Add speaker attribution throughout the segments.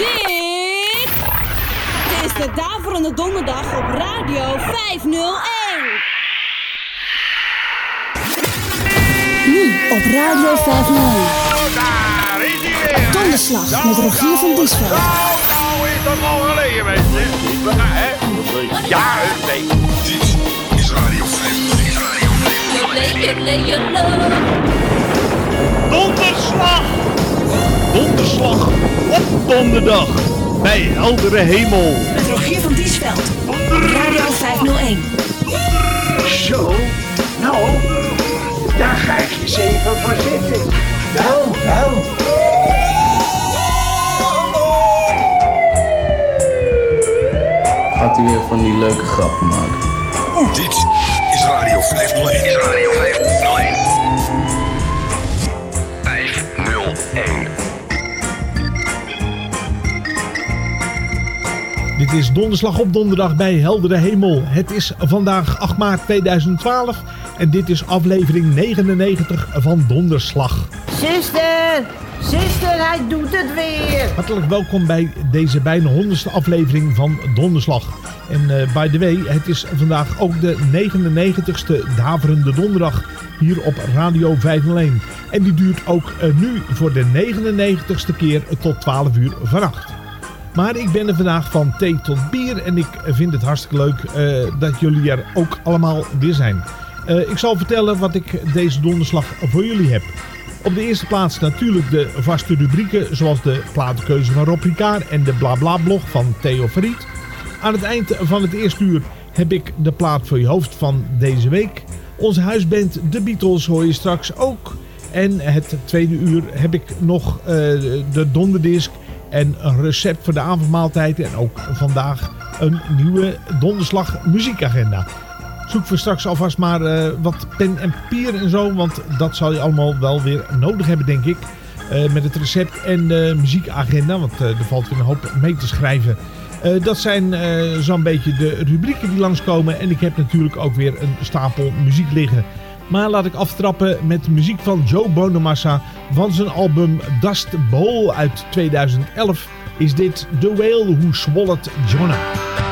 Speaker 1: Dit is de Daverende Donderdag op Radio 501. Nu op Radio 501.
Speaker 2: Daar is hij weer.
Speaker 1: Donderslag met Rogier van Diesveld.
Speaker 2: Nou, nou is dat al geleden, mensen. Ja, hè? Ja, nee.
Speaker 3: Dit is Radio 501.
Speaker 4: Donderslag! Donderslag op donderdag bij heldere hemel.
Speaker 1: Met Rogier van Diesveld. Radio 501.
Speaker 5: Zo, nou, daar ga ik eens even voor zitten. Wel, wel.
Speaker 6: Gaat u weer van die leuke grappen maken?
Speaker 3: Dit is Radio 501. Is Radio 501. 501.
Speaker 4: Dit is Donderslag op donderdag bij heldere hemel. Het is vandaag 8 maart 2012 en dit is aflevering 99 van Donderslag.
Speaker 7: Zuster, zuster, hij doet het weer.
Speaker 4: Hartelijk welkom bij deze bijna honderdste aflevering van Donderslag. En eh, by the way, het is vandaag ook de 99ste Daverende Donderdag hier op Radio 501. En die duurt ook eh, nu voor de 99ste keer tot 12 uur vannacht. Maar ik ben er vandaag van thee tot bier en ik vind het hartstikke leuk eh, dat jullie er ook allemaal weer zijn. Eh, ik zal vertellen wat ik deze donderslag voor jullie heb. Op de eerste plaats natuurlijk de vaste rubrieken zoals de platenkeuze van Rob Ricard en de blabla blog van Theo Verriet. Aan het eind van het eerste uur heb ik de plaat voor je hoofd van deze week. Onze huisband The Beatles hoor je straks ook. En het tweede uur heb ik nog eh, de donderdisc en een recept voor de avondmaaltijd. En ook vandaag een nieuwe donderslag muziekagenda. Zoek voor straks alvast maar eh, wat pen en papier en zo. Want dat zal je allemaal wel weer nodig hebben denk ik. Eh, met het recept en de muziekagenda. Want eh, er valt weer een hoop mee te schrijven. Dat zijn zo'n beetje de rubrieken die langskomen. En ik heb natuurlijk ook weer een stapel muziek liggen. Maar laat ik aftrappen met muziek van Joe Bonamassa van zijn album Dust Bowl uit 2011. Is dit The Whale Who Swallowed Jonah.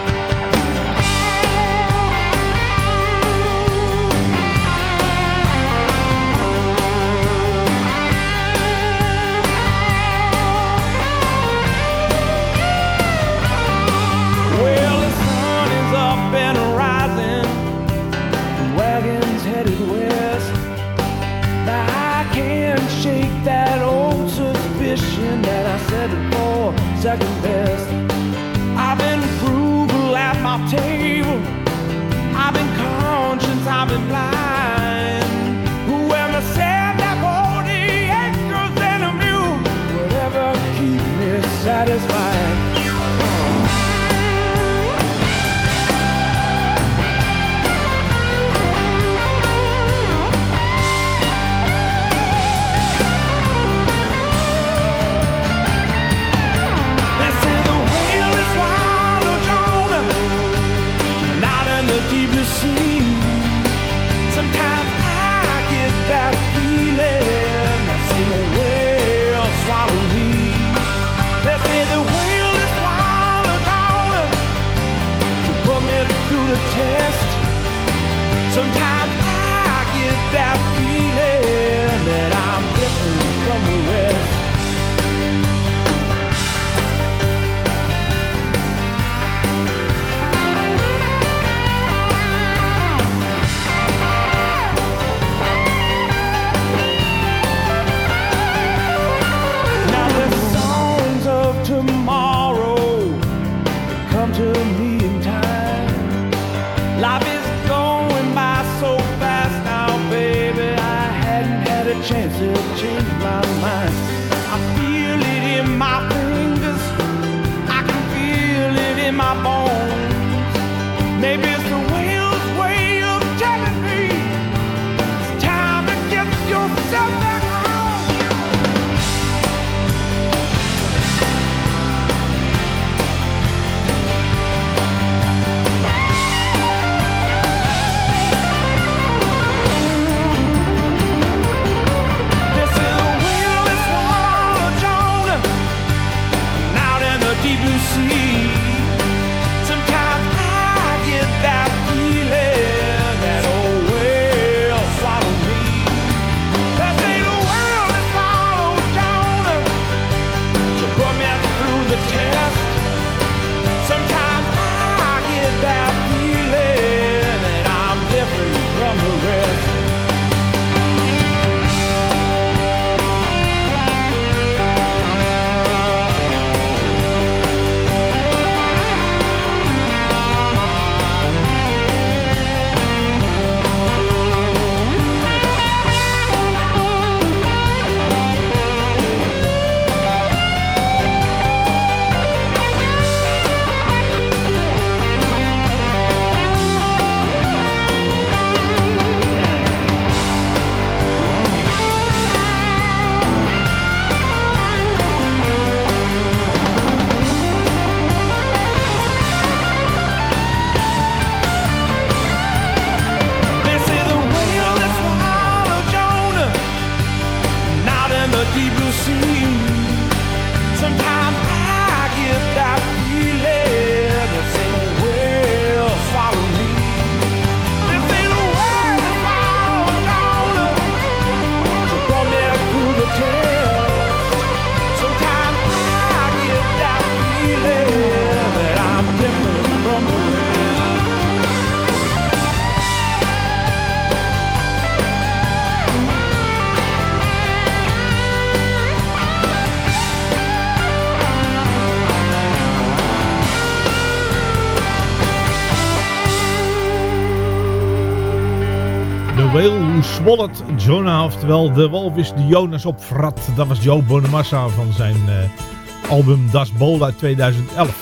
Speaker 8: Swallowed Jonah,
Speaker 4: oftewel de walvis die Jonas opvrat. Dat was Joe Bonamassa van zijn eh, album Das Bold uit 2011.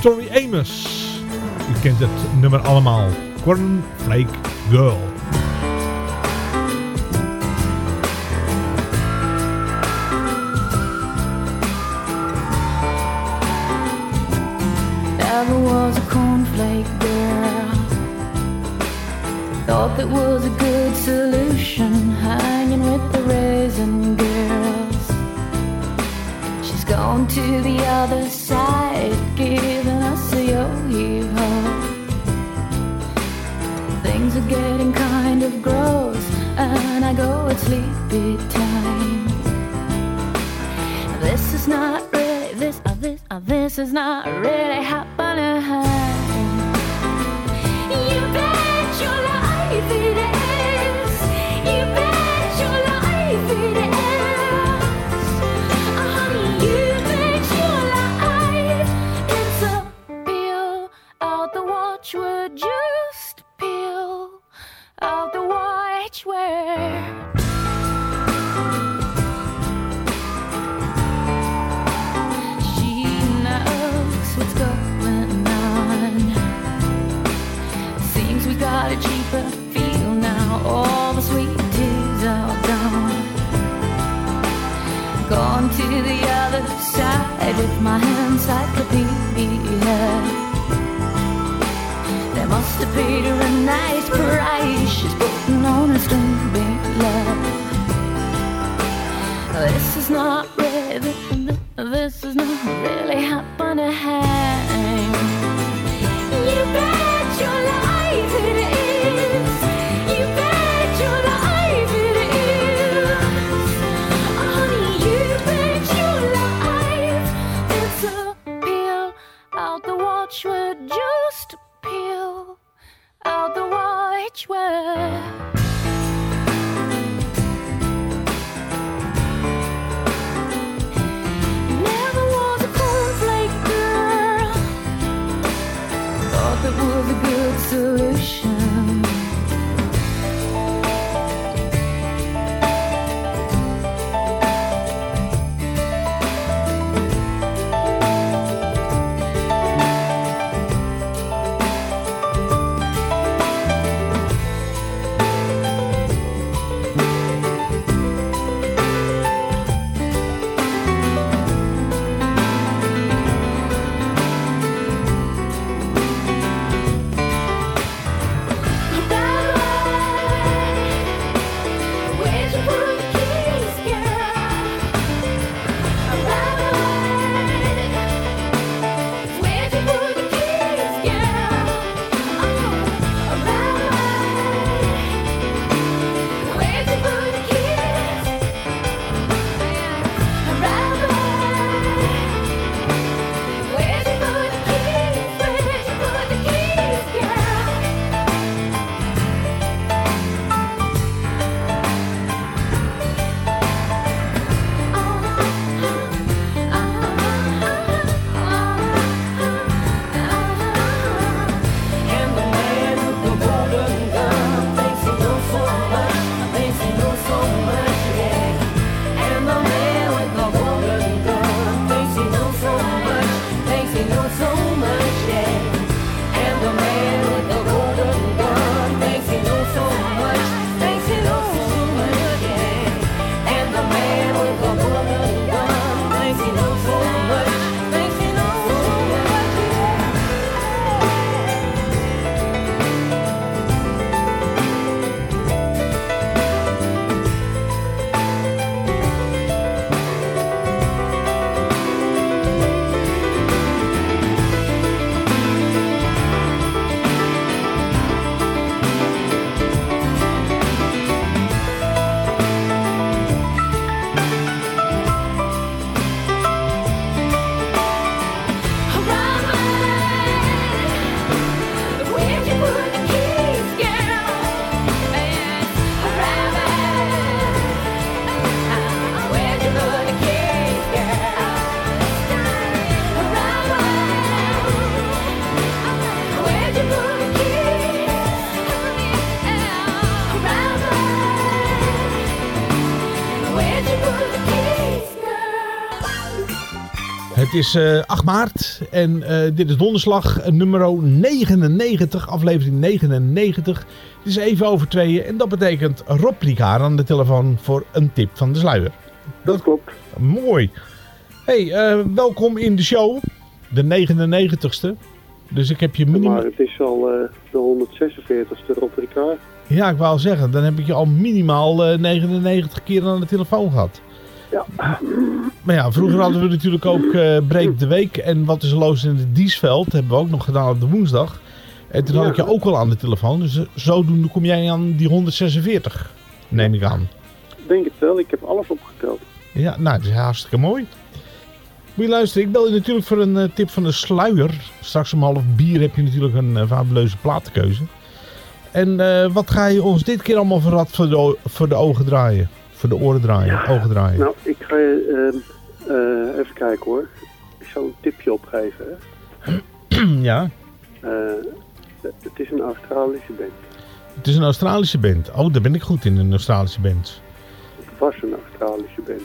Speaker 4: Tori Amos, u kent het nummer allemaal. Cornflake Girl.
Speaker 9: Raisin girls. She's gone to the other side, giving us a yo-yo. Things are getting kind of gross, and I go at sleepy time. This is not really this. Uh, this. Uh, this is not really happening. Side with my encyclopedia. They must have paid her a nice price. She's putting on a string love. This is not is
Speaker 4: eh 8 maart en eh, dit is donderslag eh, nummer 99, aflevering 99. Het is even over tweeën en dat betekent Rob aan de telefoon voor een tip van de sluier.
Speaker 10: Dat klopt.
Speaker 4: Mooi. Hey, welkom in de show, de 99ste. Dus ik heb je minimaal...
Speaker 10: Maar het is al de 146ste Rob.
Speaker 4: Ja, ik wou zeggen, dan heb ik je al minimaal eh, 99 keer aan de telefoon gehad.
Speaker 10: Ja.
Speaker 4: Maar ja, vroeger hadden we natuurlijk ook eh Breek de Week en Wat is los in het Diesveld. hebben we ook nog gedaan op de woensdag. En toen had ik je ook al aan de telefoon. Dus eh, zodoende kom jij aan die 146, neem ik aan.
Speaker 10: Denk het wel, ik heb alles opgeteld.
Speaker 4: Ja, nou, dat is hartstikke mooi. Moet je luisteren, ik bel je natuurlijk voor een eh, tip van de sluier. Straks om half bier heb je natuurlijk een eh, fabuleuze platenkeuze. En wat ga je ons dit keer allemaal voor, voor, de, o- voor de ogen draaien? Voor de oren draaien, ogen draaien.
Speaker 10: Nou, ik ga je ehm, eh, even kijken hoor. Ik zal een tipje opgeven.
Speaker 4: Ja,
Speaker 10: Eh, het is een Australische band.
Speaker 4: het is een Australische band. Oh, daar ben ik goed in, een Australische band.
Speaker 10: Het was een Australische band.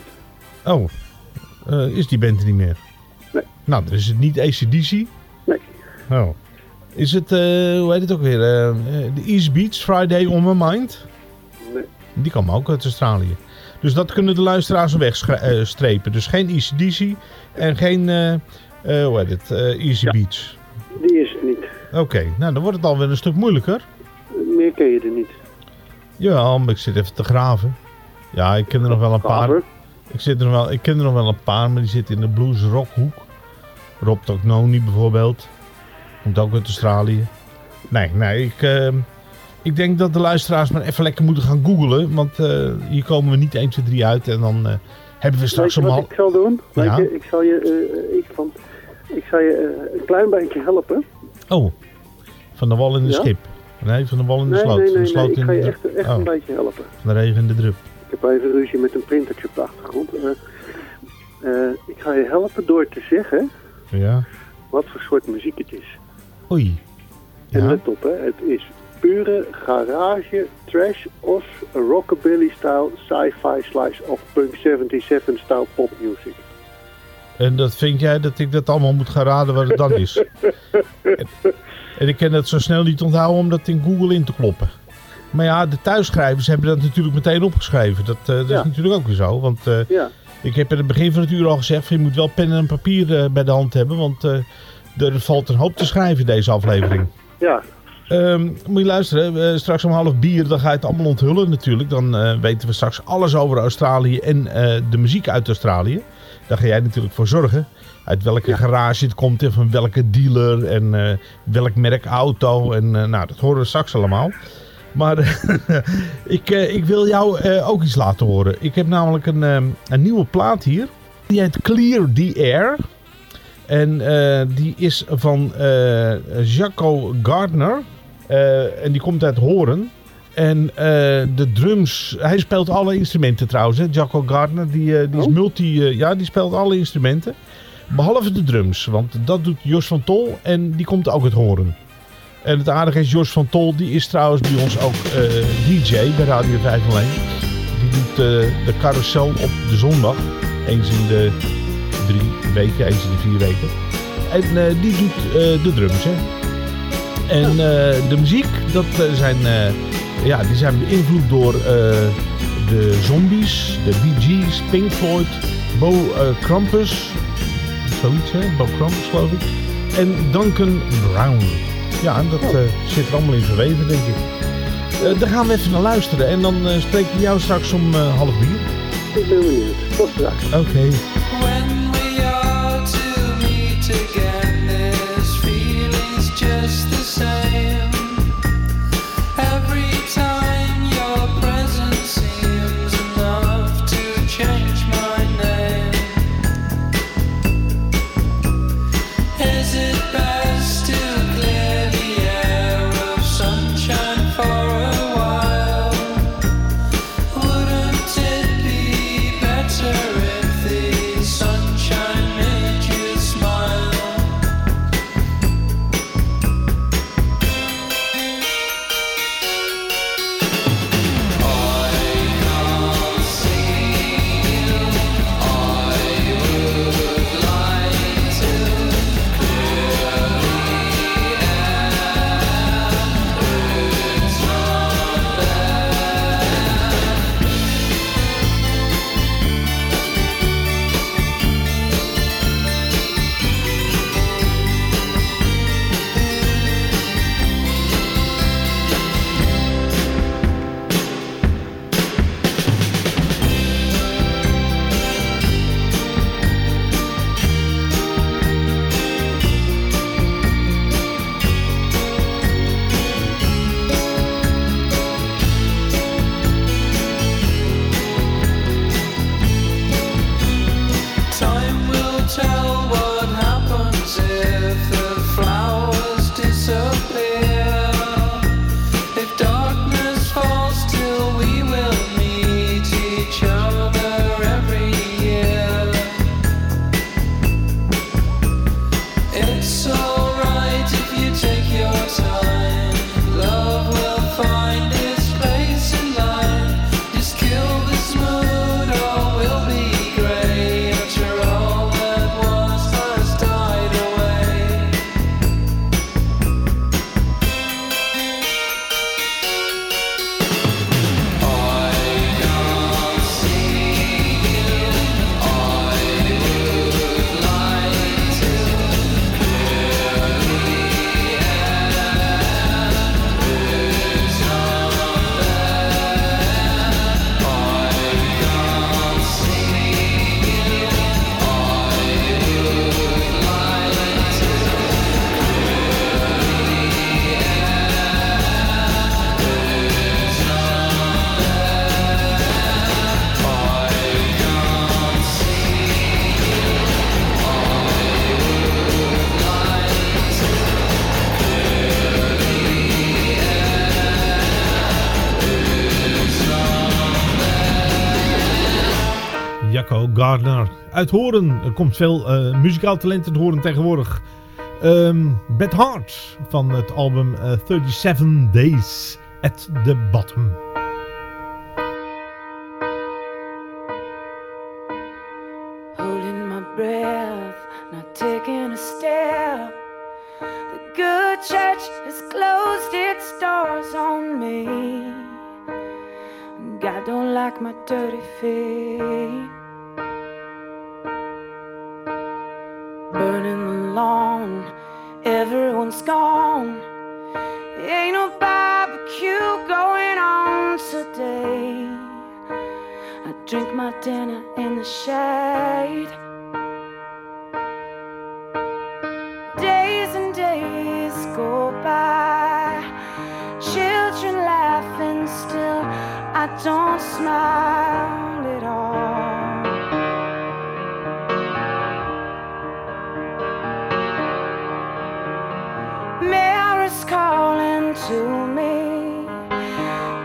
Speaker 4: Oh, eh, is die band er niet meer?
Speaker 10: Nee.
Speaker 4: Nou, dan is het niet ACDC?
Speaker 10: Nee.
Speaker 4: Oh. Is het, eh, hoe heet het ook weer? De East Beach, Friday on My Mind?
Speaker 10: Nee.
Speaker 4: Die komen ook uit Australië. Dus dat kunnen de luisteraars wegstrepen. Dus geen ACDC en geen, eh, eh, hoe heet het, eh, Easy Beach.
Speaker 10: Die is er niet.
Speaker 4: Oké, nou dan wordt het alweer een stuk moeilijker.
Speaker 10: Meer ken je er niet.
Speaker 4: Ja, maar ik zit even te graven. Ja, ik ken er nog wel een paar. Ik, zit er nog wel, ik ken er nog wel een paar, maar die zitten in de blues rockhoek. Rob Tognoni bijvoorbeeld. Komt ook uit Australië. Nee, nee, ik, eh, ik denk dat de luisteraars maar even lekker moeten gaan googlen. Want eh, hier komen we niet 1, 2, 3 uit. En dan eh, hebben we straks
Speaker 10: je wat
Speaker 4: allemaal...
Speaker 10: ik zal doen?
Speaker 4: Ja.
Speaker 10: je, ik zal je, eh, ik, van, ik zal je een klein beetje helpen.
Speaker 4: Oh, van de wal in de
Speaker 10: Ja?
Speaker 4: schip. Nee, van de wal in de
Speaker 10: Nee,
Speaker 4: sloot.
Speaker 10: nee,
Speaker 4: van de
Speaker 10: nee,
Speaker 4: sloot
Speaker 10: nee. Ik ga je echt, echt
Speaker 4: Oh,
Speaker 10: een beetje helpen.
Speaker 4: van de regen in de drup.
Speaker 10: Ik heb even ruzie met een printertje op de achtergrond. Ik ga je helpen door te zeggen
Speaker 4: Ja.
Speaker 10: wat voor soort muziek het is.
Speaker 4: Oei.
Speaker 10: En
Speaker 4: Ja.
Speaker 10: let op, hè, het is pure garage, trash, os, rockabilly style, sci-fi slice of punk 77 style popmuziek.
Speaker 4: En dat vind jij dat ik dat allemaal moet gaan raden wat het dan is? en, en ik kan dat zo snel niet onthouden om dat in Google in te kloppen. Maar ja, de thuisschrijvers hebben dat natuurlijk meteen opgeschreven. Dat, eh, dat
Speaker 10: Ja.
Speaker 4: is natuurlijk ook weer zo. Want eh,
Speaker 10: Ja,
Speaker 4: ik heb in het begin van het uur al gezegd... je moet wel pen en papier eh, bij de hand hebben. Want er valt een hoop te schrijven in deze aflevering.
Speaker 10: ja,
Speaker 4: Ehm, moet je luisteren, eh, straks om half bier, dan ga je het allemaal onthullen natuurlijk. Dan eh, weten we straks alles over Australië en eh, de muziek uit Australië. Daar ga jij natuurlijk voor zorgen. Uit welke garage het komt en van welke dealer en welk merk auto. En nou, dat horen we straks allemaal. Maar ik, ik wil jou ook iets laten horen. Ik heb namelijk een, een nieuwe plaat hier. Die heet Clear the Air. En die is van Jaco Gardner. Eh, en die komt uit Horen. En eh, de drums... Hij speelt alle instrumenten trouwens, hè, Jaco Gardner. Die, eh, die is
Speaker 10: Oh.
Speaker 4: multi... ja, die speelt alle instrumenten. Behalve de drums. Want dat doet Jos van Tol. En die komt ook uit Horen. En het aardige is, Jos van Tol, die is trouwens bij ons ook DJ bij Radio 501. Die doet de carousel op de zondag. Eens in de drie weken, eens in de vier weken. En die doet de drums, hè. En eh, de muziek, dat eh, zijn, eh, ja, die zijn beïnvloed door eh, de Zombies, de Bee Gees, Pink Floyd, Bo Krampus, zoiets hè, Bo Krampus geloof ik. En Duncan Brown. Ja, en dat eh, zit er allemaal in verweven, denk ik. Eh, daar gaan we even naar luisteren en dan eh, spreek ik jou straks om eh, half bier.
Speaker 10: ik ben benieuwd. Tot straks.
Speaker 4: Oké.
Speaker 11: When we are to meet again, this feeling's just the same.
Speaker 4: Uit Horen. Er komt veel uh, muzikaal talent uit Horen tegenwoordig. Um, Beth Hart van het album uh, 37 Days at the Bottom.
Speaker 12: Holding my breath, not taking a step. The good church has closed its doors on me. God don't like my dirty. Burning lawn, everyone's gone. Ain't no barbecue going on today. I drink my dinner in the shade. Days and days go by, children laughing still. I don't smile to me.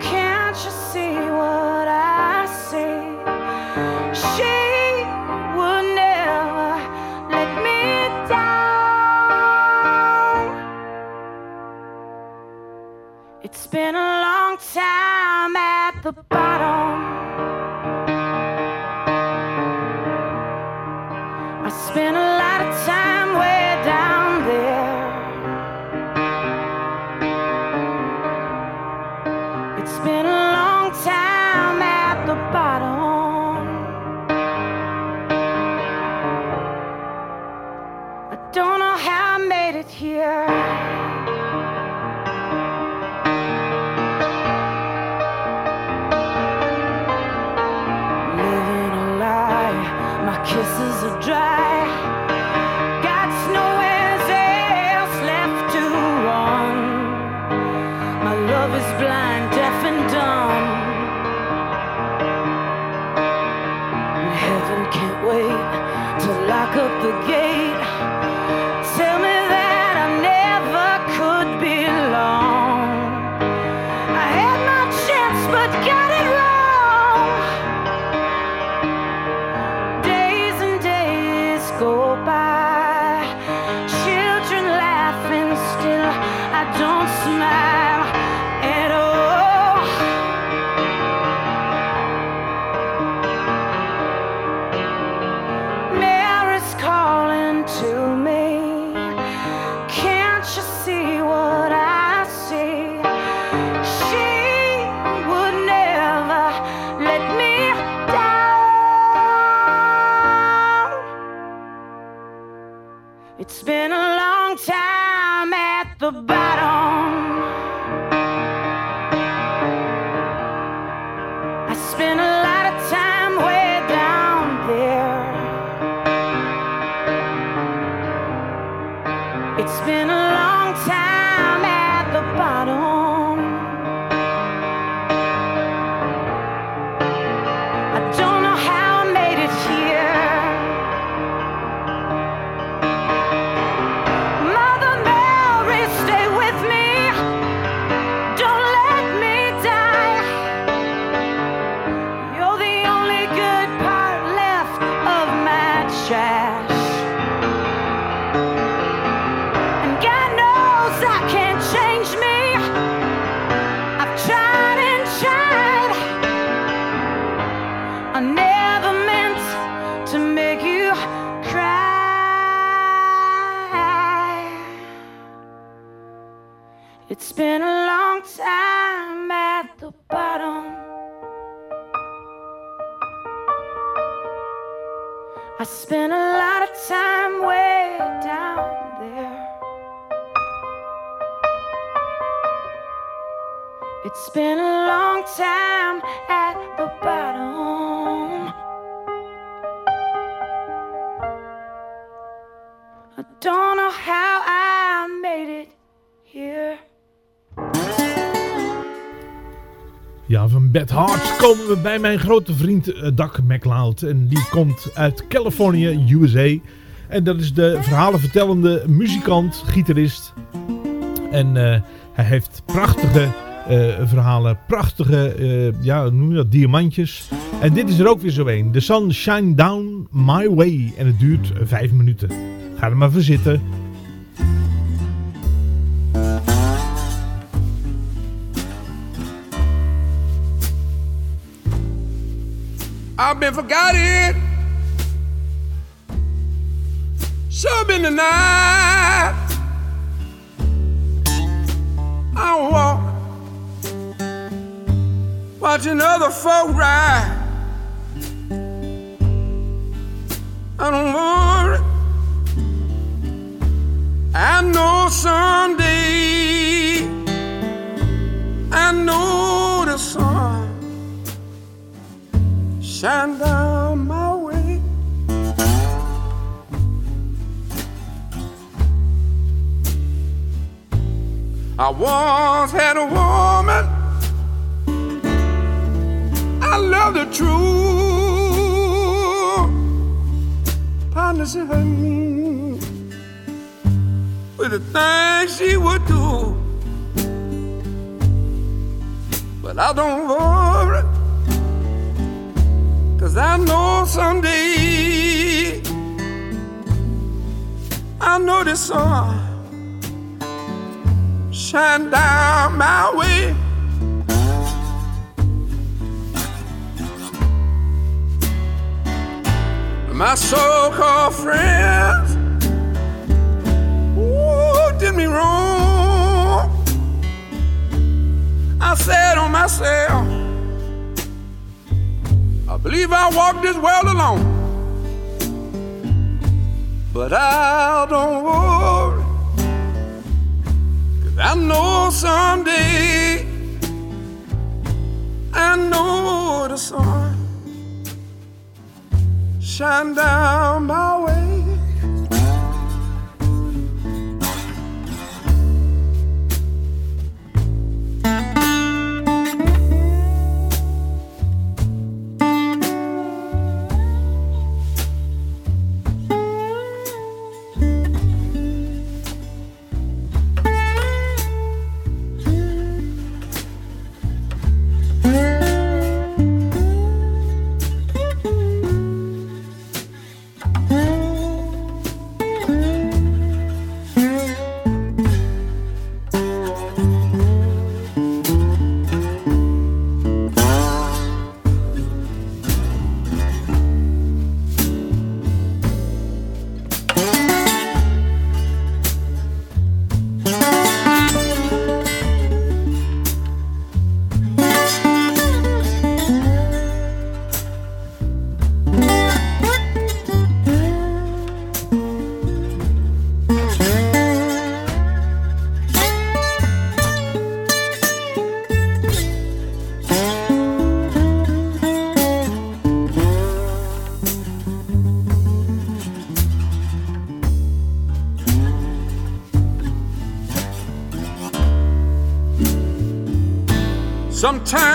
Speaker 12: Can't you see what I see? She would never let me down. It's been a long time at the bottom. It here. Living a lie, my kisses are dry. Got nowhere else left to run. My love is blind, deaf, and dumb. And heaven can't wait to lock up the gate. The bottom.
Speaker 4: Beth Hart komen we bij mijn grote vriend uh, Doug McLeod. En die komt uit Californië, USA. En dat is de verhalenvertellende muzikant, gitarist. En uh, hij heeft prachtige uh, verhalen, prachtige, ja, noem je dat, diamantjes. En dit is er ook weer zo een. The Sun Shine Down My Way. En het duurt 5 minuten. Ga er maar voor zitten.
Speaker 13: I've been forgotten. Sure been denied. I walk watching other folk ride. I don't worry. I know someday I know the sun shine down my way. I once had a woman. I love the truth. Partner, she hurt me with the things she would do. But I don't worry. Cause I know someday I know the sun shine down my way. My so-called friends ooh, did me wrong. I said on myself, believe I walk this world alone. But I don't worry, cause I know someday I know the sun shine down my Sometimes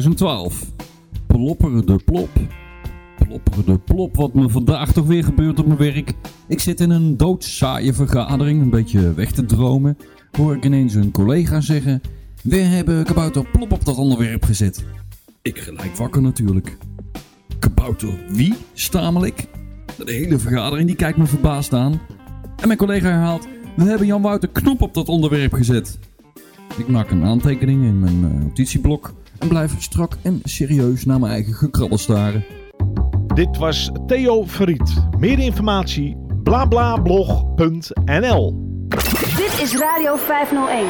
Speaker 14: 2012. Plopper de plop. Plopper de plop, wat me vandaag toch weer gebeurt op mijn werk. Ik zit in een doodsaaie vergadering, een beetje weg te dromen. Hoor ik ineens een collega zeggen... We hebben kabouter plop op dat onderwerp gezet. Ik gelijk wakker natuurlijk. Kabouter wie? Stamel ik. De hele vergadering die kijkt me verbaasd aan. En mijn collega herhaalt... We hebben Jan Wouter Knop op dat onderwerp gezet. Ik maak een aantekening in mijn eh, notitieblok... en blijf strak en serieus naar mijn eigen gekrabbel staren.
Speaker 4: Dit was Theo Verriet. Meer informatie blablablog.nl
Speaker 15: Dit is Radio 501.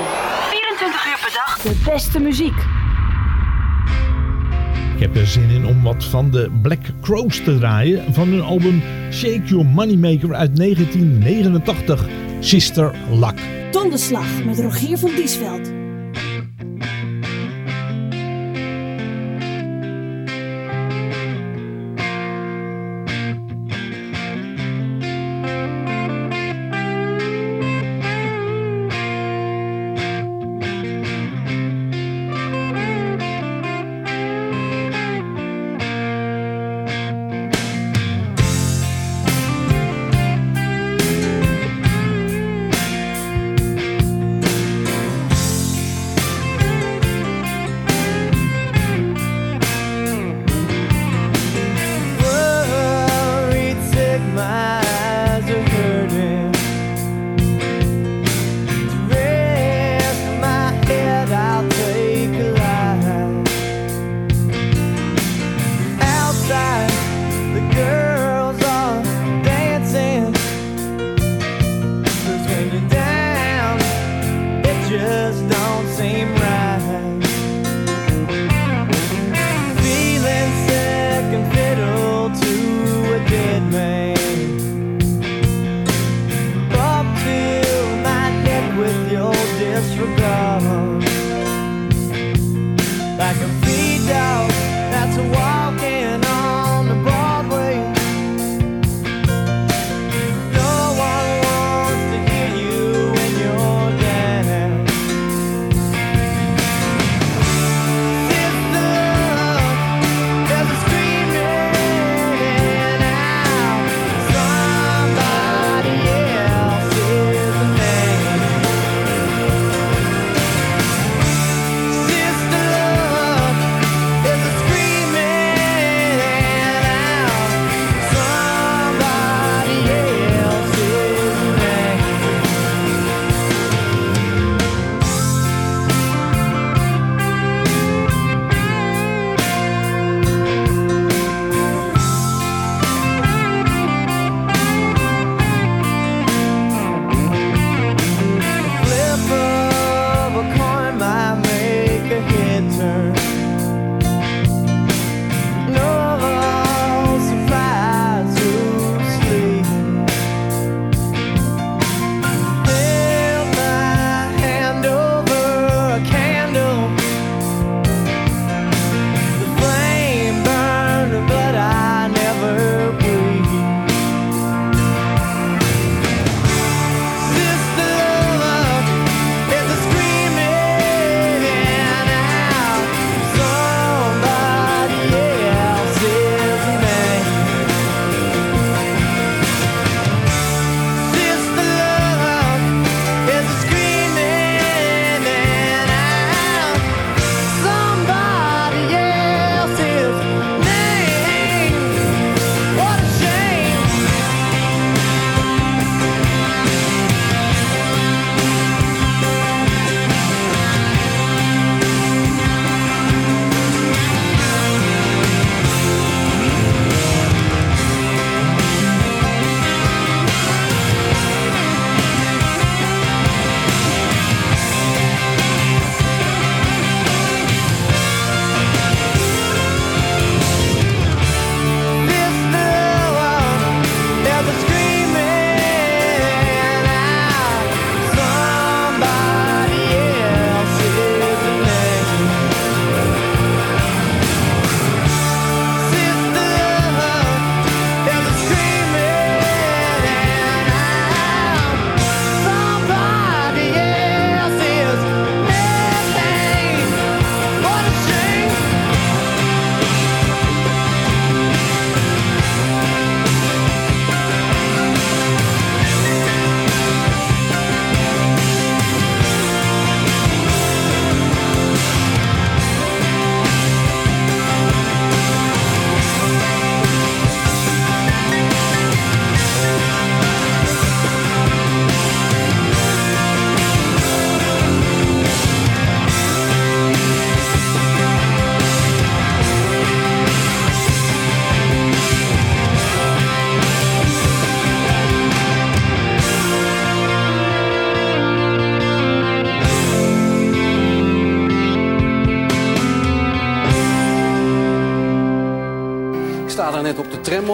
Speaker 15: 24 uur per dag de beste muziek.
Speaker 4: Ik heb er zin in om wat van de Black Crows te draaien van hun album Shake Your Moneymaker uit 1989, Sister Luck.
Speaker 1: Donderslag met Rogier van Diesveld.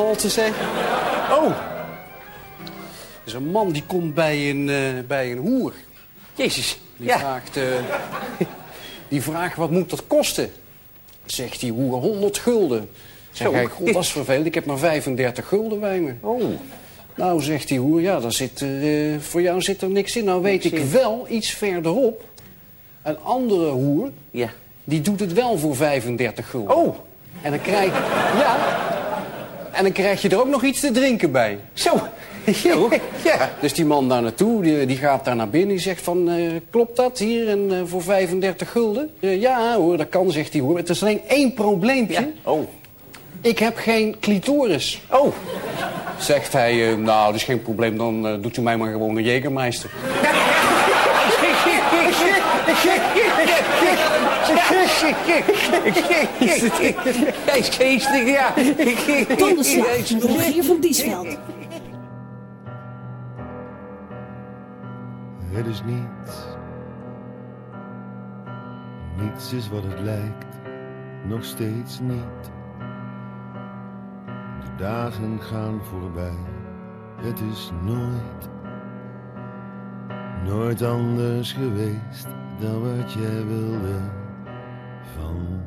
Speaker 16: Net op de tramhalte, zeg. Oh. Er is een man die komt bij een, eh, bij een hoer.
Speaker 17: Jezus.
Speaker 16: Die vraagt... eh, die vraagt, wat moet dat kosten? Zegt die hoer, 100 gulden. Zeg hij, god, dat is vervelend. Ik heb maar 35 gulden bij me.
Speaker 17: Oh.
Speaker 16: Nou, zegt die hoer, ja, daar zit er, eh, voor jou zit er niks in. Nou weet ik wel, iets verderop, een andere hoer...
Speaker 17: Ja.
Speaker 16: die doet het wel voor 35 gulden.
Speaker 17: Oh.
Speaker 16: En dan krijg, ja, en dan krijg je er ook nog iets te drinken bij.
Speaker 17: Zo.
Speaker 16: ja. Dus die man daar naartoe, die, die gaat daar naar binnen. Die zegt van, eh, klopt dat hier en, eh, voor 35 gulden? Eh, ja hoor, dat kan, zegt hij hoor. Het is alleen één probleempje.
Speaker 17: Oh.
Speaker 16: Ik heb geen clitoris.
Speaker 17: Oh.
Speaker 16: Zegt hij, nou, dat is geen probleem. Dan doet u mij maar gewoon een Jägermeister.
Speaker 17: Hij is geestig, ja.
Speaker 1: Donderslag, Rogier van Diesveld.
Speaker 18: Het is niets. Niets is wat het lijkt, nog steeds niet. De dagen gaan voorbij, het is nooit, nooit anders geweest dan wat jij wilde van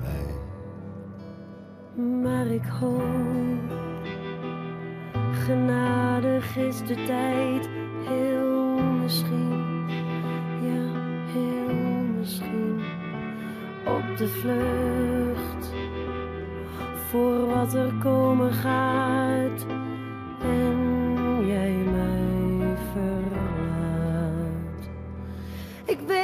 Speaker 18: mij.
Speaker 19: Maar ik hoop, genadig is de tijd, heel misschien, ja, heel misschien, op de vlucht voor wat er komen gaat en jij mij verlaat. Ik weet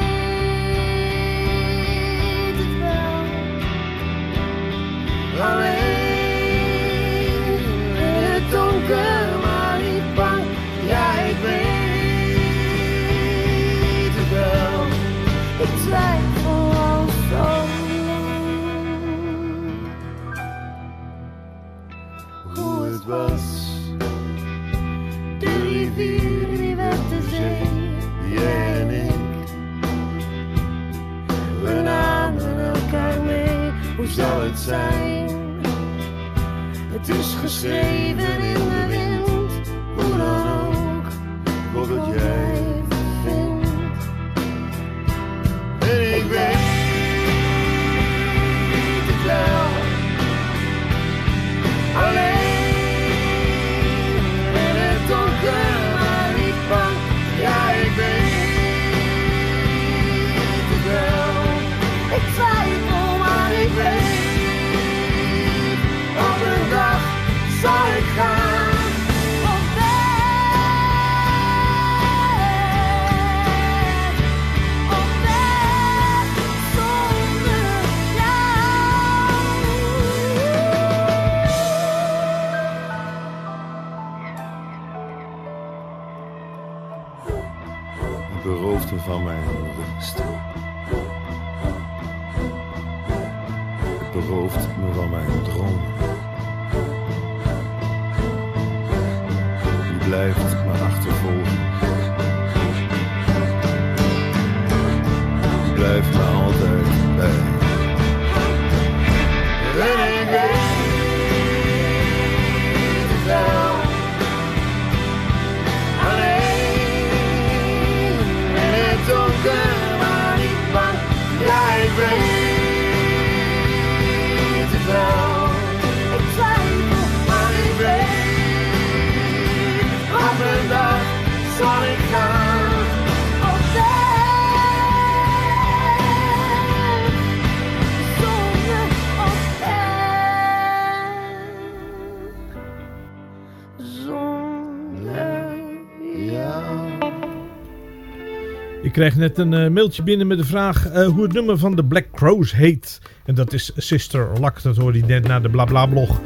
Speaker 4: kreeg net een eh, mailtje binnen met de vraag eh, hoe het nummer van de Black Crows heet. En dat is Sister Luck, dat hoorde je net na de blabla blog.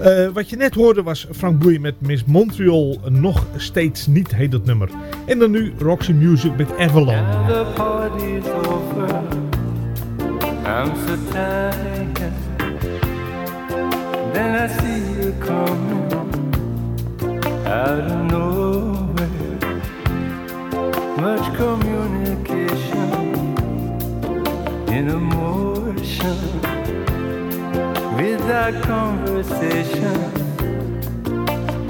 Speaker 4: Eh, wat je net hoorde was Frank Boei met Miss Montreal. Nog steeds niet heet dat nummer. En dan nu Roxy Music met Avalon.
Speaker 8: The party's over. Then I see you. communication in emotion
Speaker 20: without conversation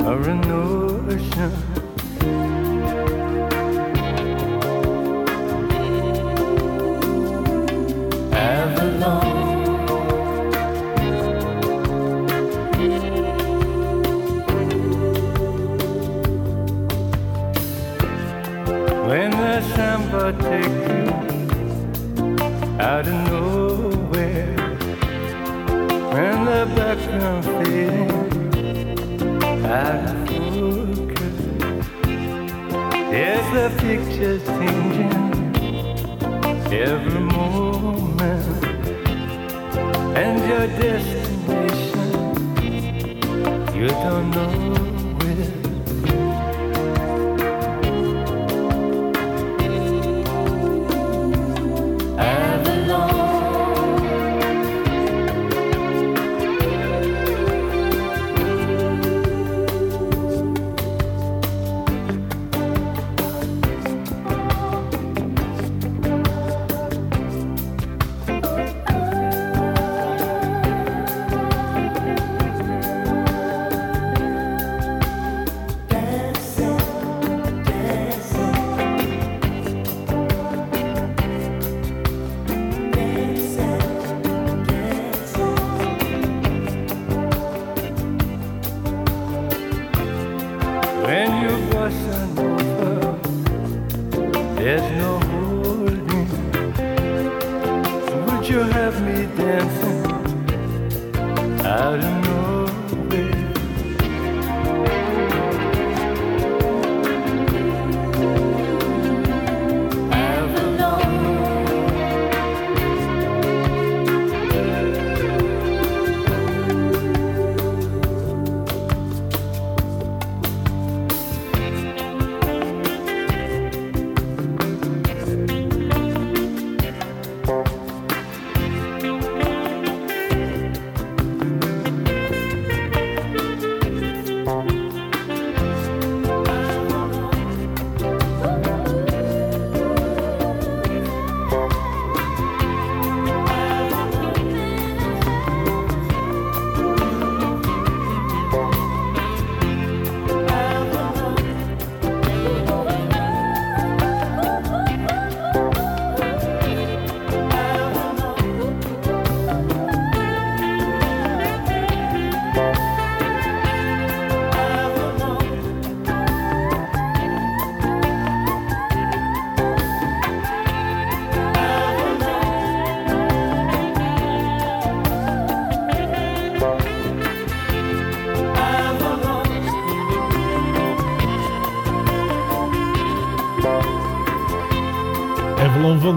Speaker 20: or an ocean. Samba take you out of nowhere, when the background fading out of focus, there's the pictures changing every moment, and your destination you don't know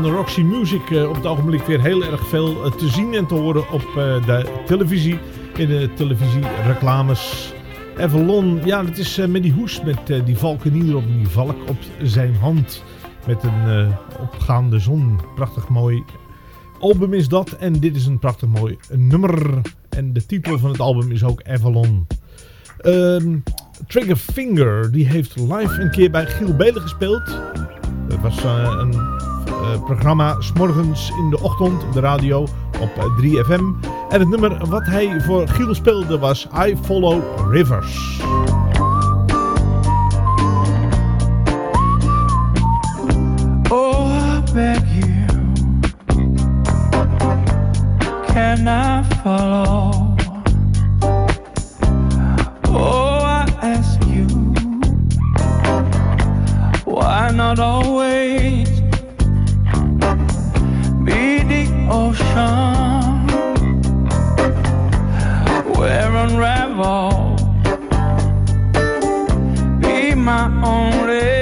Speaker 4: van Roxy Music. eh, op het ogenblik weer heel erg veel eh, te zien en te horen op eh, de televisie. In de televisiereclames. Avalon, ja, dat is met die hoes met die valkenier op die valk op zijn hand. Met een opgaande zon. Prachtig mooi album is dat. En dit is een prachtig mooi nummer. En de titel van het album is ook Avalon. Ehm Trigger Finger, die heeft live een keer bij Giel Belen gespeeld. Dat was een eh, programma s'morgens in de ochtend op de radio op eh, 3FM. En het nummer wat hij voor Giel speelde was I Follow Rivers.
Speaker 20: Oh, I beg you, can I follow? Only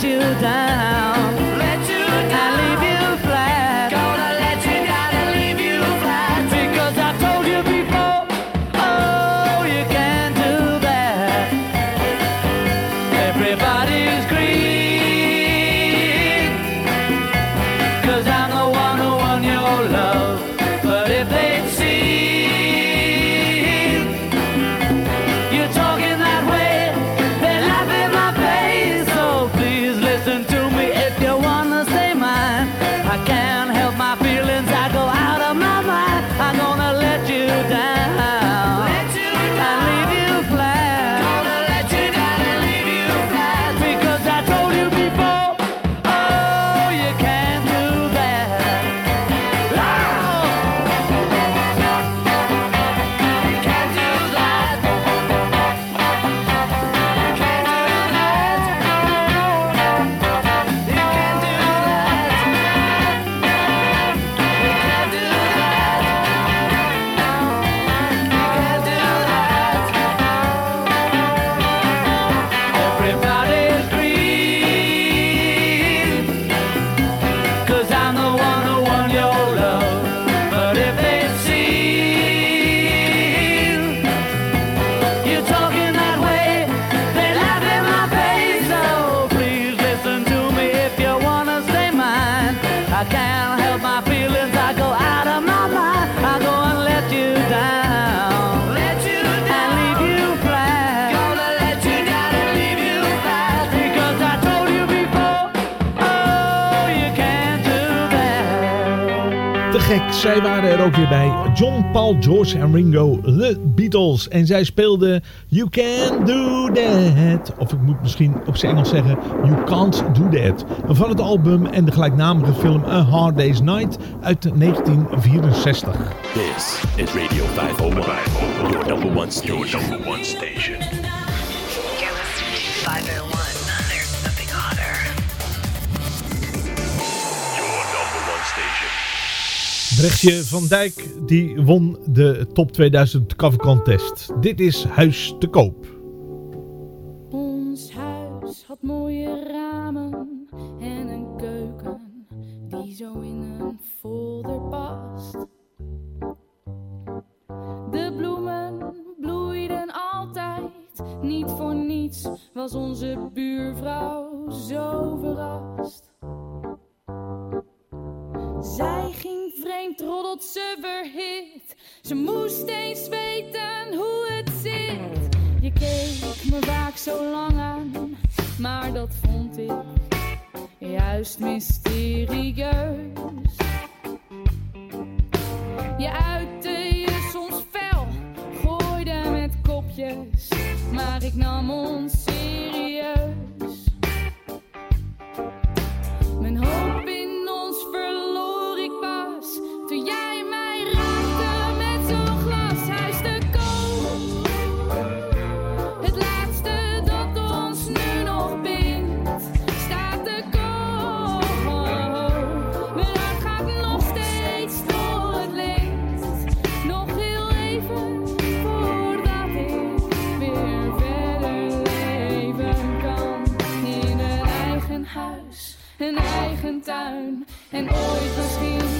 Speaker 21: think I
Speaker 4: Zij waren er ook weer bij. John, Paul, George en Ringo, The Beatles. En zij speelden You Can Do That. Of ik moet misschien op zijn Engels zeggen You Can't Do That. Van het album en de gelijknamige film A Hard Day's Night uit 1964.
Speaker 22: This is Radio 501, your number one. Your number one station.
Speaker 4: Brechtje van Dijk die won de Top 2000 Cover Contest. Dit is Huis te Koop.
Speaker 9: Ze verhit. Ze moest eens weten hoe het zit. Je keek me vaak zo lang aan, maar dat vond ik juist mysterieus. Je uitte je soms fel, gooide met kopjes, maar ik nam ons serieus. Een eigen tuin. En ooit misschien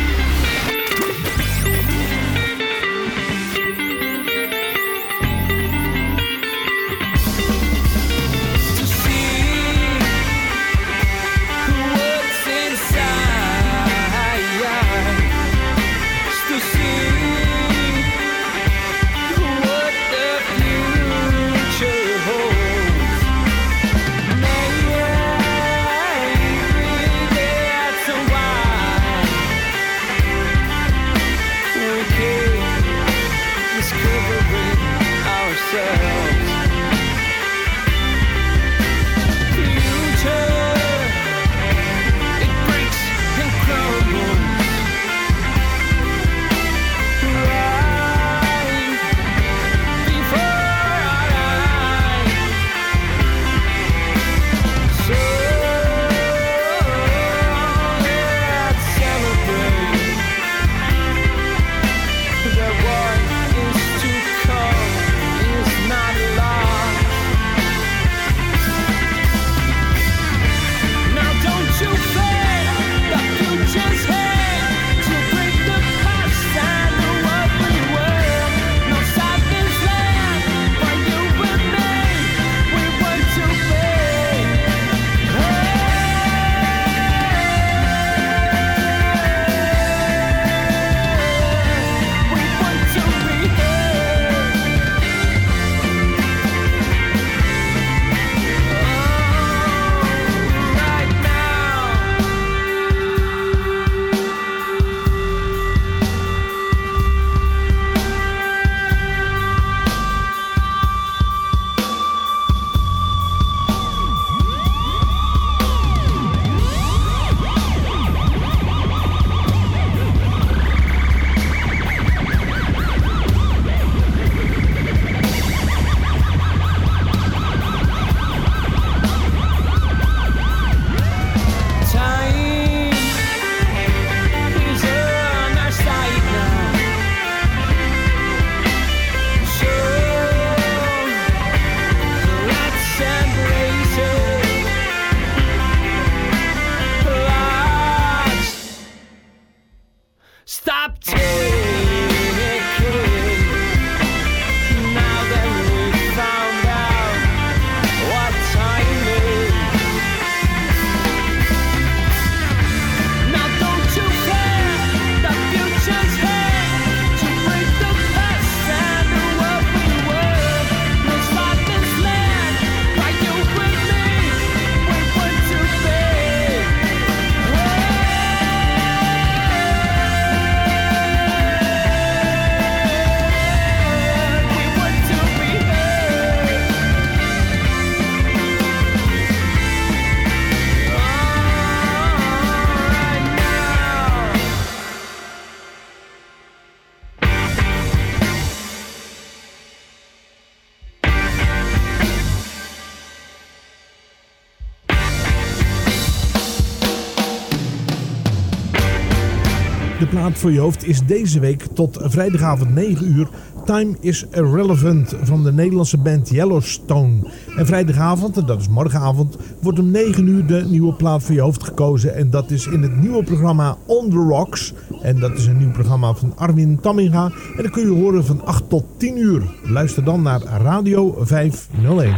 Speaker 4: Voor je hoofd is deze week tot vrijdagavond 9 uur Time is Irrelevant van de Nederlandse band Yellowstone. En vrijdagavond, en dat is morgenavond, wordt om 9 uur de nieuwe plaat voor je hoofd gekozen. En dat is in het nieuwe programma On The Rocks. En dat is een nieuw programma van Armin Tamminga. En dat kun je horen van 8 tot 10 uur. Luister dan naar Radio 501.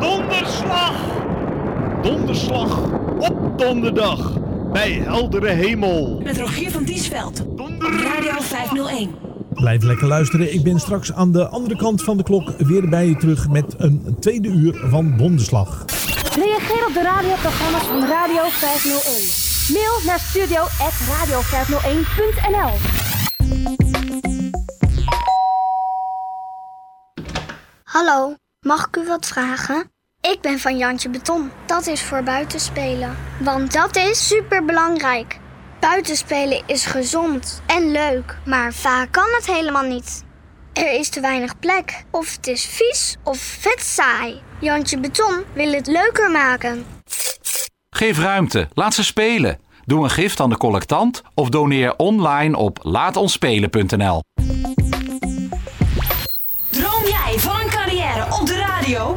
Speaker 23: Donderslag! Donderslag op donderdag bij heldere hemel.
Speaker 1: Met Rogier van Diesveld. Radio 501.
Speaker 4: Blijf lekker luisteren. Ik ben straks aan de andere kant van de klok weer bij je terug met een tweede uur van Donderslag.
Speaker 15: Reageer op de radioprogramma's van Radio 501. Mail naar studio.radio501.nl
Speaker 24: Hallo, mag ik u wat vragen? Ik ben van Jantje Beton. Dat is voor buitenspelen. Want dat is superbelangrijk. Buitenspelen is gezond en leuk, maar vaak kan het helemaal niet. Er is te weinig plek, of het is vies of vet saai. Jantje Beton wil het leuker maken.
Speaker 25: Geef ruimte, laat ze spelen. Doe een gift aan de collectant of doneer online op laatonspelen.nl.
Speaker 1: Droom jij van een carrière op de radio?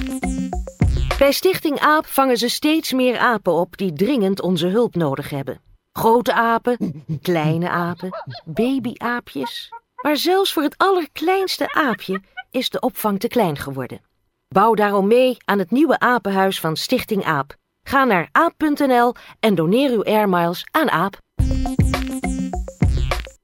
Speaker 26: Bij Stichting AAP vangen ze steeds meer apen op die dringend onze hulp nodig hebben. Grote apen, kleine apen, babyaapjes. Maar zelfs voor het allerkleinste aapje is de opvang te klein geworden. Bouw daarom mee aan het nieuwe apenhuis van Stichting AAP. Ga naar aap.nl en doneer uw airmiles aan AAP.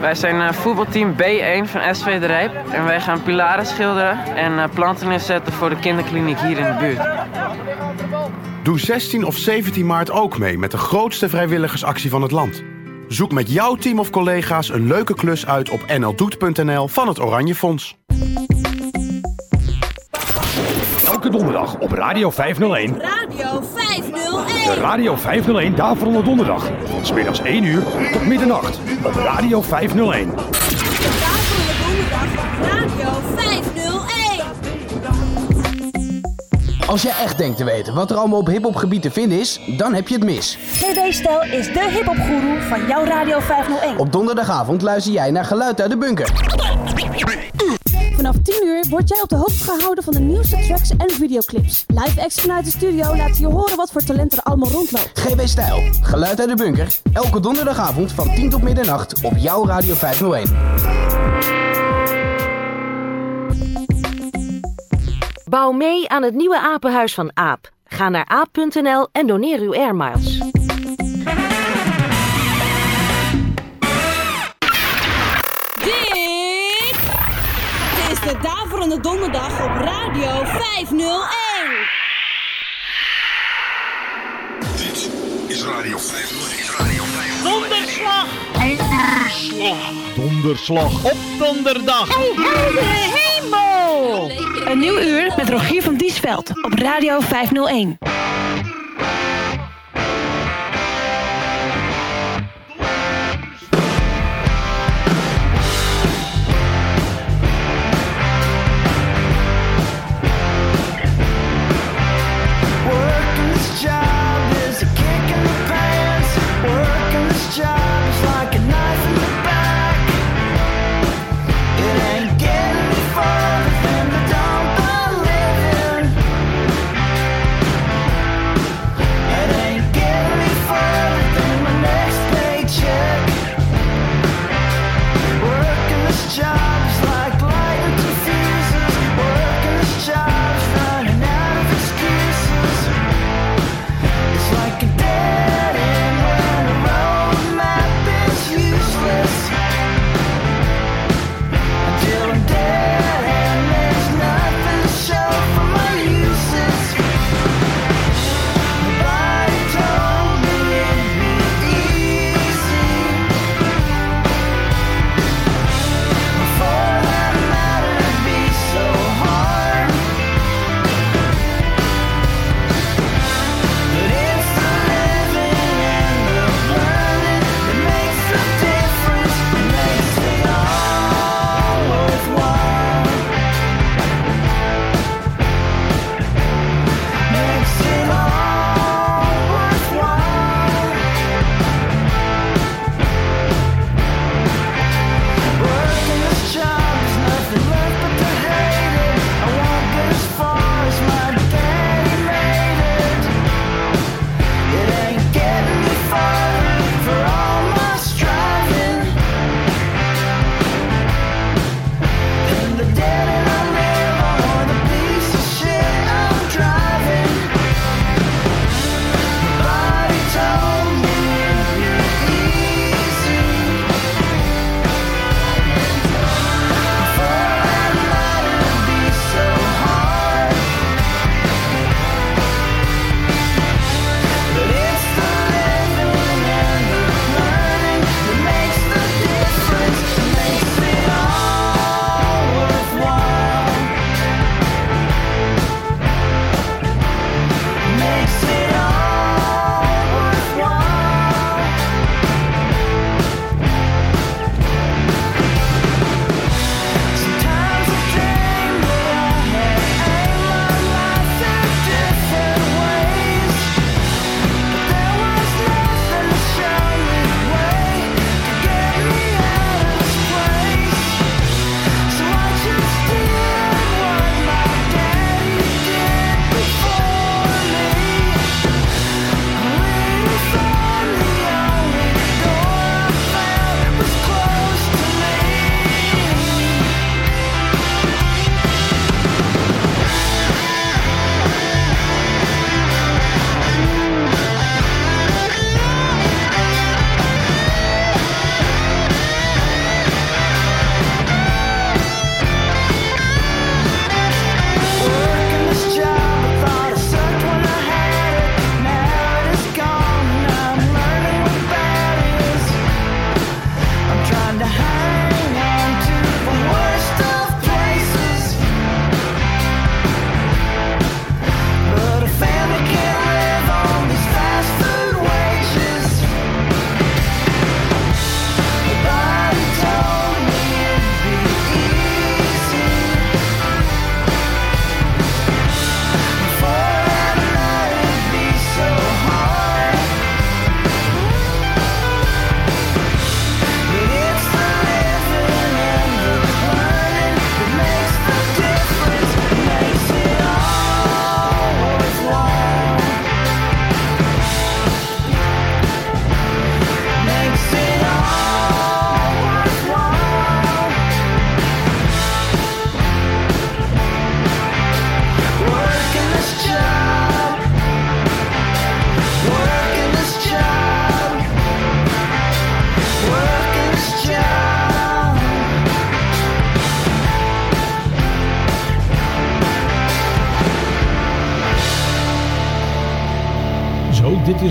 Speaker 27: Wij zijn eh, voetbalteam B1 van SV De Rijp. En wij gaan pilaren schilderen en eh, planten neerzetten voor de kinderkliniek hier in de buurt.
Speaker 28: Doe 16 of 17 maart ook mee met de grootste vrijwilligersactie van het land. Zoek met jouw team of collega's een leuke klus uit op nldoet.nl van het Oranje Fonds.
Speaker 23: Elke donderdag op Radio 501.
Speaker 1: Radio 501.
Speaker 23: De Radio 501 Daverende Donderdag. Van 's middags 1 uur tot middernacht op Radio 501.
Speaker 1: Daverende donderdag op Radio 501.
Speaker 29: Als jij echt denkt te weten wat er allemaal op hiphopgebied te vinden is, dan heb je het mis.
Speaker 15: GB Stel is de hiphopgoeroe van jouw Radio 501.
Speaker 29: Op donderdagavond luister jij naar Geluid uit de Bunker.
Speaker 15: Vanaf 10 uur word jij op de hoogte gehouden van de nieuwste tracks en videoclips. Live acts vanuit de studio laten je horen wat voor talent er allemaal rondloopt.
Speaker 29: GB Stijl, Geluid uit de Bunker. Elke donderdagavond van 10 tot middernacht op jouw Radio 501.
Speaker 26: Bouw mee aan het nieuwe apenhuis van AAP. Ga naar aap.nl en doneer uw airmiles.
Speaker 1: De Daverende Donderdag op Radio 501.
Speaker 3: Dit is Radio 501.
Speaker 1: Donderslag.
Speaker 23: Donderslag. Donderslag op donderdag.
Speaker 1: Heldere hemel. Een nieuw uur met Rogier van Diesveld op Radio 501.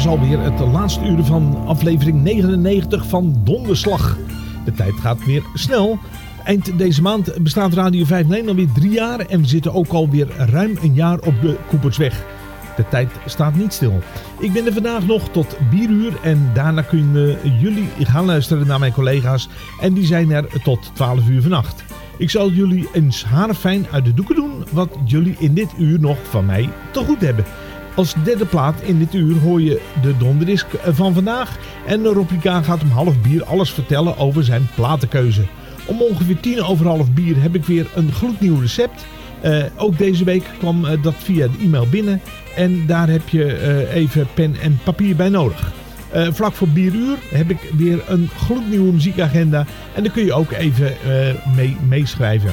Speaker 4: Alweer het laatste uur van aflevering 99 van Donderslag. De tijd gaat weer snel. Eind deze maand bestaat Radio 501 alweer drie jaar en we zitten ook alweer ruim een jaar op de Koepersweg. De tijd staat niet stil. Ik ben er vandaag nog tot 4 uur en daarna kunnen jullie gaan luisteren naar mijn collega's en die zijn er tot 12 uur vannacht. Ik zal jullie eens haarfijn uit de doeken doen wat jullie in dit uur nog van mij te goed hebben. Als derde plaat in dit uur hoor je de donderdisc van vandaag. En Rob gaat om half bier alles vertellen over zijn platenkeuze. Om ongeveer tien over half bier heb ik weer een gloednieuw recept. Uh, ook deze week kwam uh, dat via de e-mail binnen. En daar heb je uh, even pen en papier bij nodig. vlak voor bieruur heb ik weer een gloednieuwe muziekagenda. En daar kun je ook even mee meeschrijven.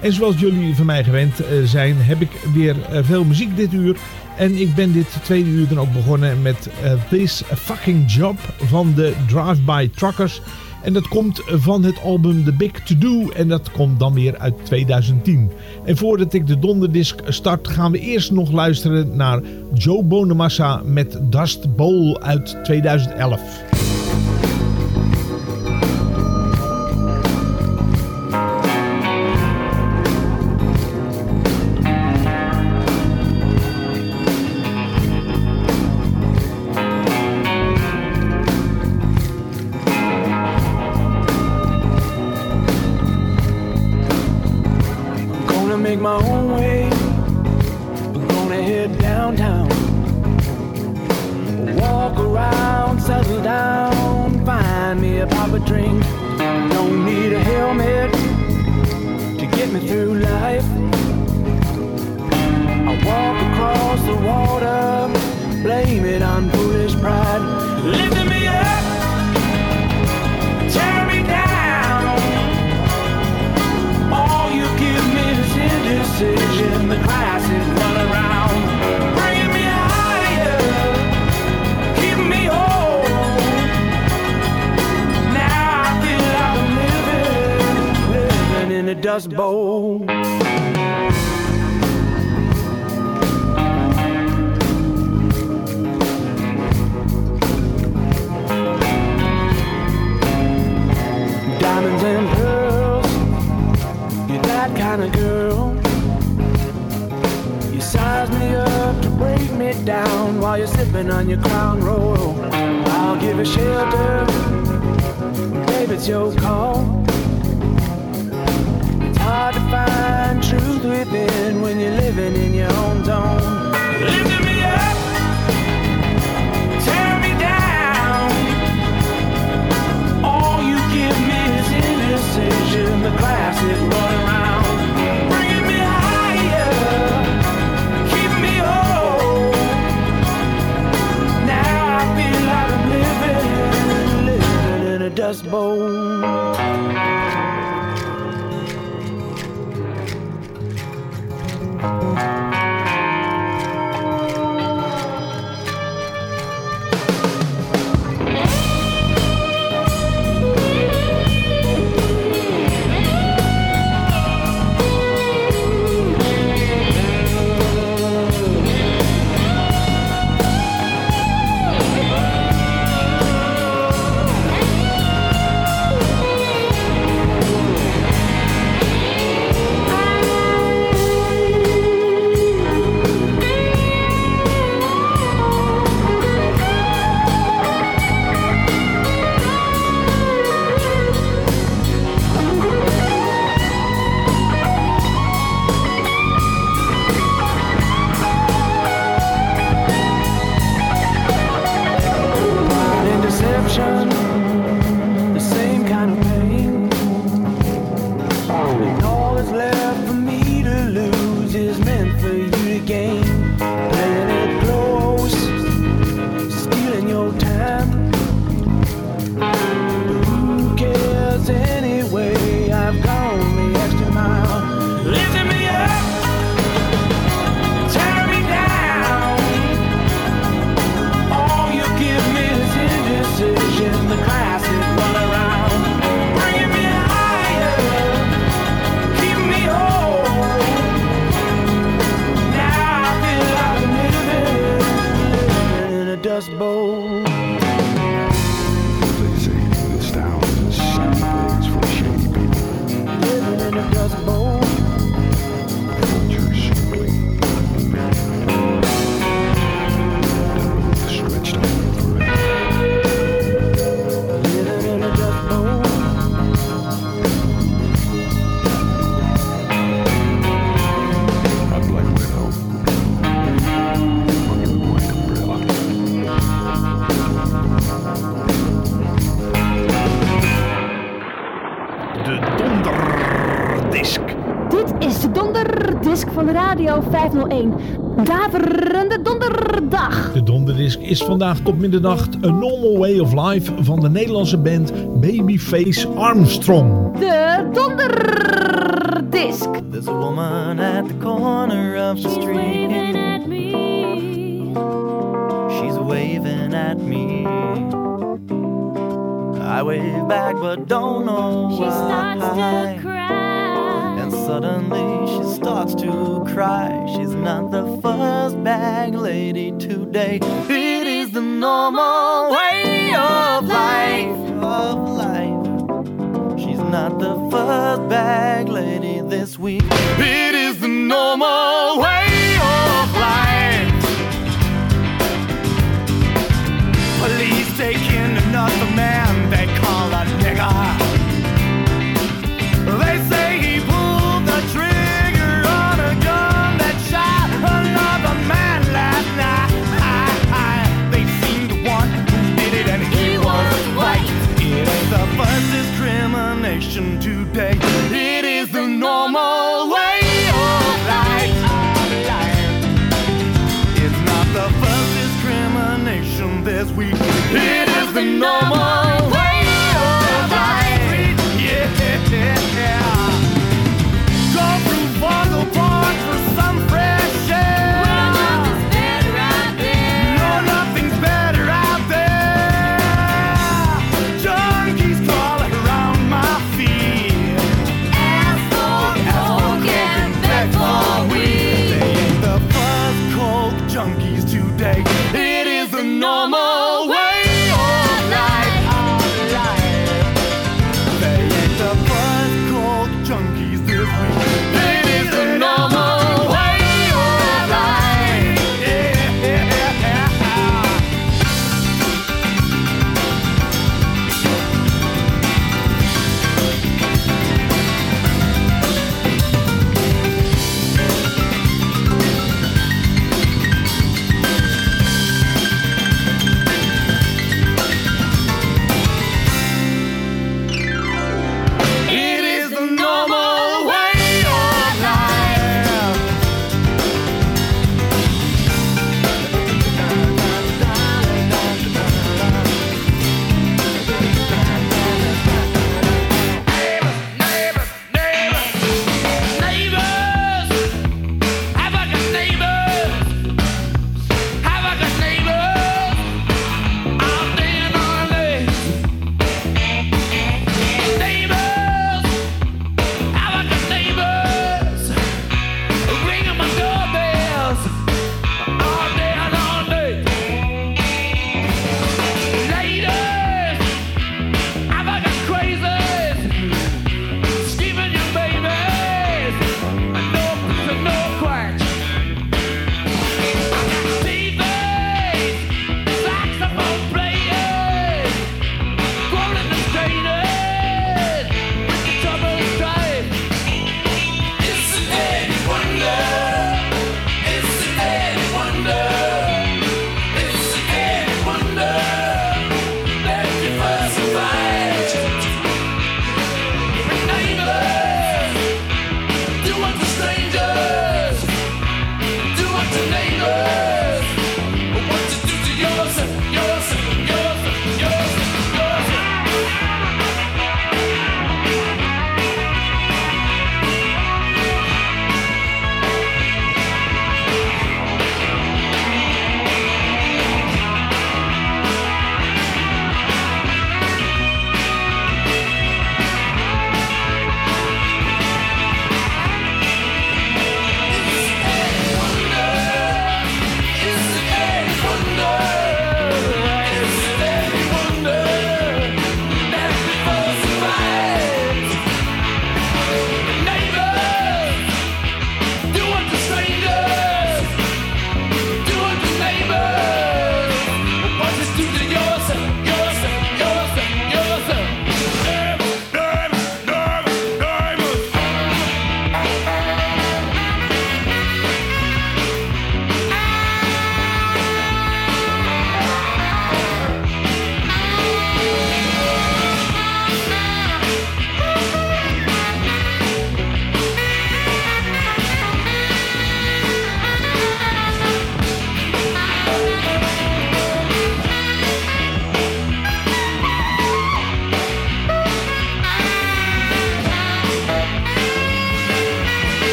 Speaker 4: En zoals jullie van mij gewend zijn, heb ik weer veel muziek dit uur. En ik ben dit tweede uur dan ook begonnen met uh, This Fucking Job van de Drive-By Truckers. En dat komt van het album The Big To Do en dat komt dan weer uit 2010. En voordat ik de donderdisc start gaan we eerst nog luisteren naar Joe Bonamassa met Dust Bowl uit 2011.
Speaker 18: Is
Speaker 4: vandaag tot middernacht A Normal Way of Life van de Nederlandse band Babyface Armstrong.
Speaker 15: De donderdisc.
Speaker 8: There's a woman at the corner of the street.
Speaker 9: She's waving at me.
Speaker 8: She's waving at me. I wave back but don't know why.
Speaker 9: She starts to cry.
Speaker 8: And suddenly she starts to cry. She's not the first bag lady today. no
Speaker 4: more.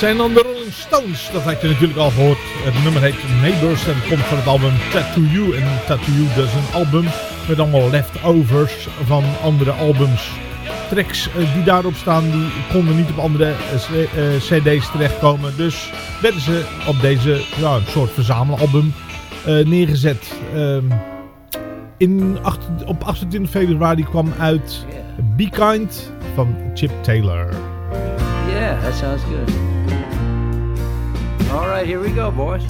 Speaker 4: Zijn dan de Rolling Stones, dat had je natuurlijk al gehoord. Het nummer heet Neighbors en komt van het album Tattoo You. En Tattoo You is een album met allemaal leftovers van andere albums. Tracks eh, die daarop staan, die konden niet op andere eh, c- eh, cd's terechtkomen. Dus werden ze op deze een soort verzamelalbum eh, neergezet. Ehm, in op 28 februari kwam uit Be Kind van Chip Taylor.
Speaker 21: Yeah, that sounds good. All right, here we go, boys.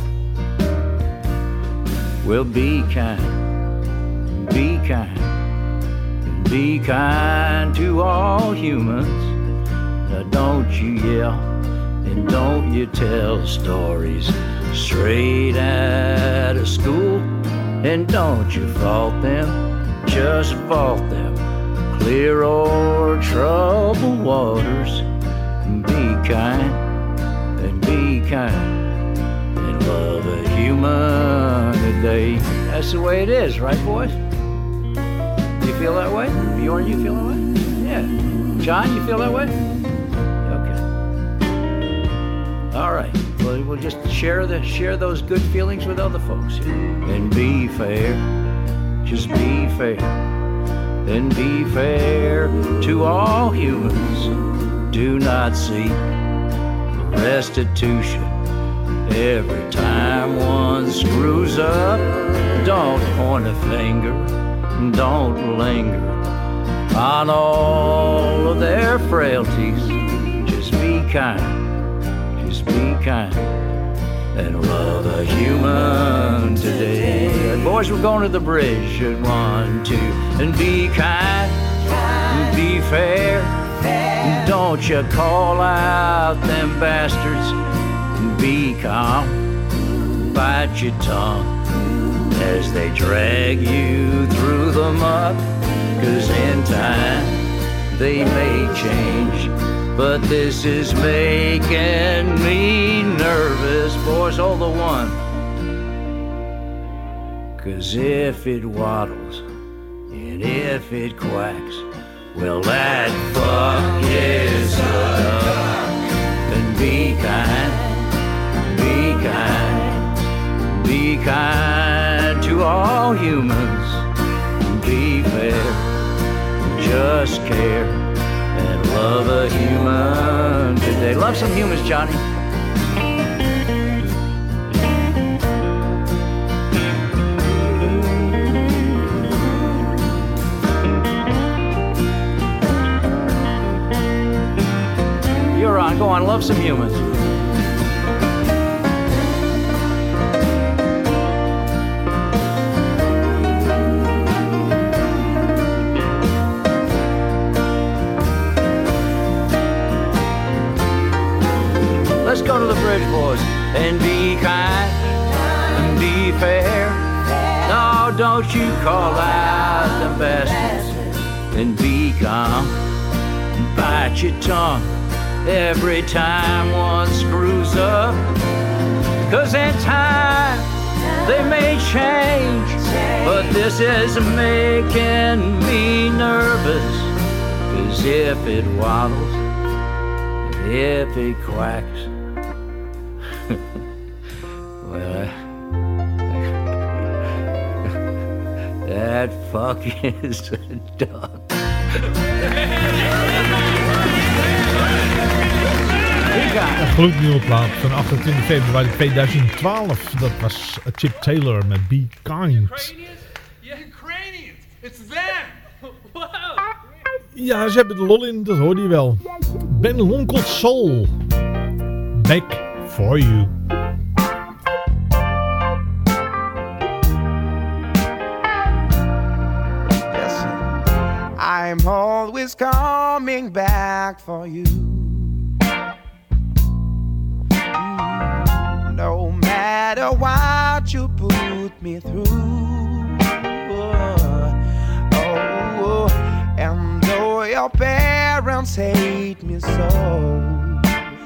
Speaker 21: Well, be kind, be kind, be kind to all humans. Now, don't you yell and don't you tell stories straight out of school. And don't you fault them, just fault them. Clear o'er troubled waters. Be kind and be kind and love a human today. That's the way it is, right, boys? You feel that way? Bjorn, you feel that way? Yeah. John, you feel that way? Okay. All right. Well, we'll just share the share those good feelings with other folks here. and be fair. Just be fair. And be fair to all humans. Do not seek restitution every time one screws up. Don't point a finger, don't linger on all of their frailties. Just be kind, just be kind, and love a human today. Boys, we're going to the bridge at one, two, and be kind, be fair. Don't you call out them bastards. Be calm, bite your tongue as they drag you through the muck. Cause in time they may change, but this is making me nervous. Boys, hold the one. Cause if it waddles and if it quacks, well, that fuck is a duck. And be kind, be kind, be kind to all humans. Be fair, just care, and love a human today. Love some humans, Johnny. Go on. Love some humans. Let's go to the bridge, boys, and be kind and be fair. No, don't you call out the bastards and be calm. Bite your tongue every time one screws up. Cause in time they may change, but this is making me nervous. Cause if it waddles, if it quacks, well, that fuck is a duck.
Speaker 4: Een gloednieuwe plaat van 28 februari 2012. Dat was Chip Taylor met Be Kind.
Speaker 30: It's them! Wow!
Speaker 4: Ja, ze hebben de lol in, dat hoorde je wel. Ben Lonkel Soul. Back for you.
Speaker 31: I'm always coming back for you. Matter what you put me through. Oh, oh, and though your parents hate me so,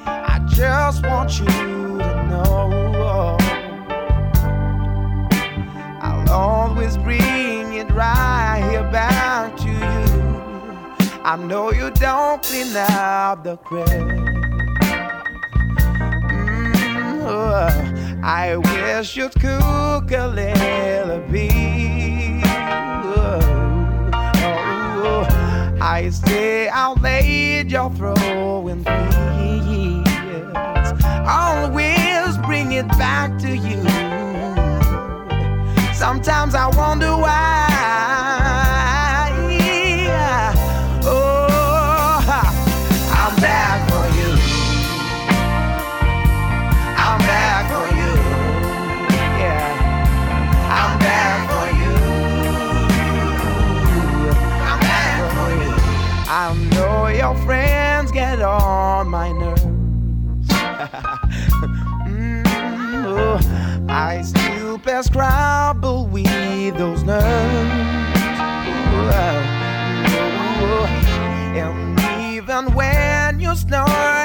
Speaker 31: I just want you to know. I'll always bring it right here back to you. I know you don't clean up the crap. Mm, oh, I wish you'd cook a little bit. Oh, I stay out late, you're throwing fears. Always bring it back to you. Sometimes I wonder why. Play Scrabble with those nerves. And even when you snore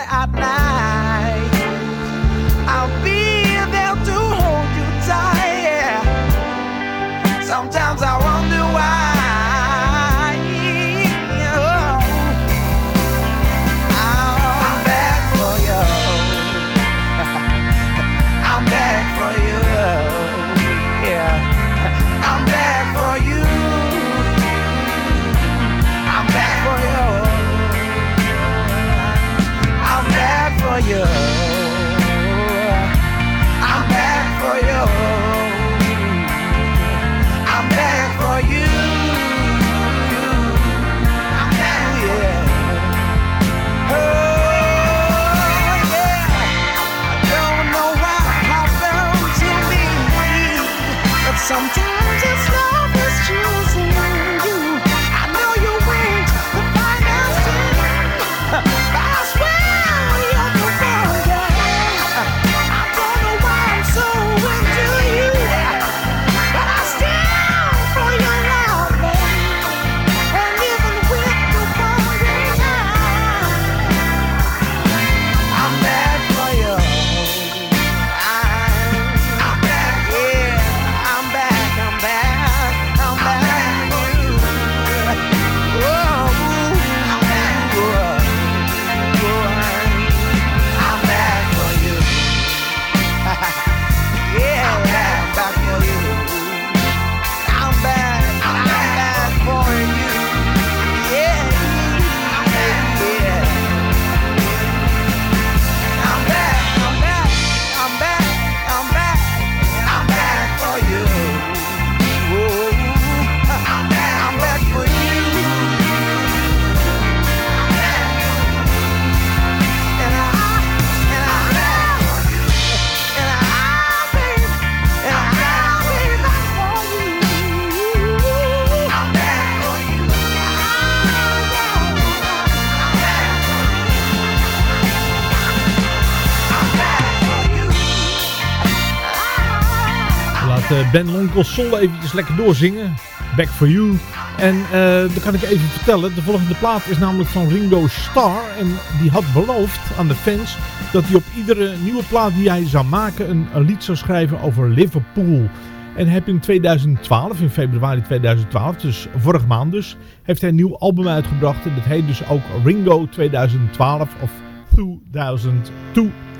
Speaker 4: Ben Lonkel Sol eventjes lekker doorzingen. Back for you. En eh dan kan ik even vertellen. De volgende plaat is namelijk van Ringo Starr. En die had beloofd aan de fans dat hij op iedere nieuwe plaat die hij zou maken een, lied zou schrijven over Liverpool. En heeft in 2012, in februari 2012, dus vorige maand dus, heeft hij een nieuw album uitgebracht. En dat heet dus ook Ringo 2012 of 2000,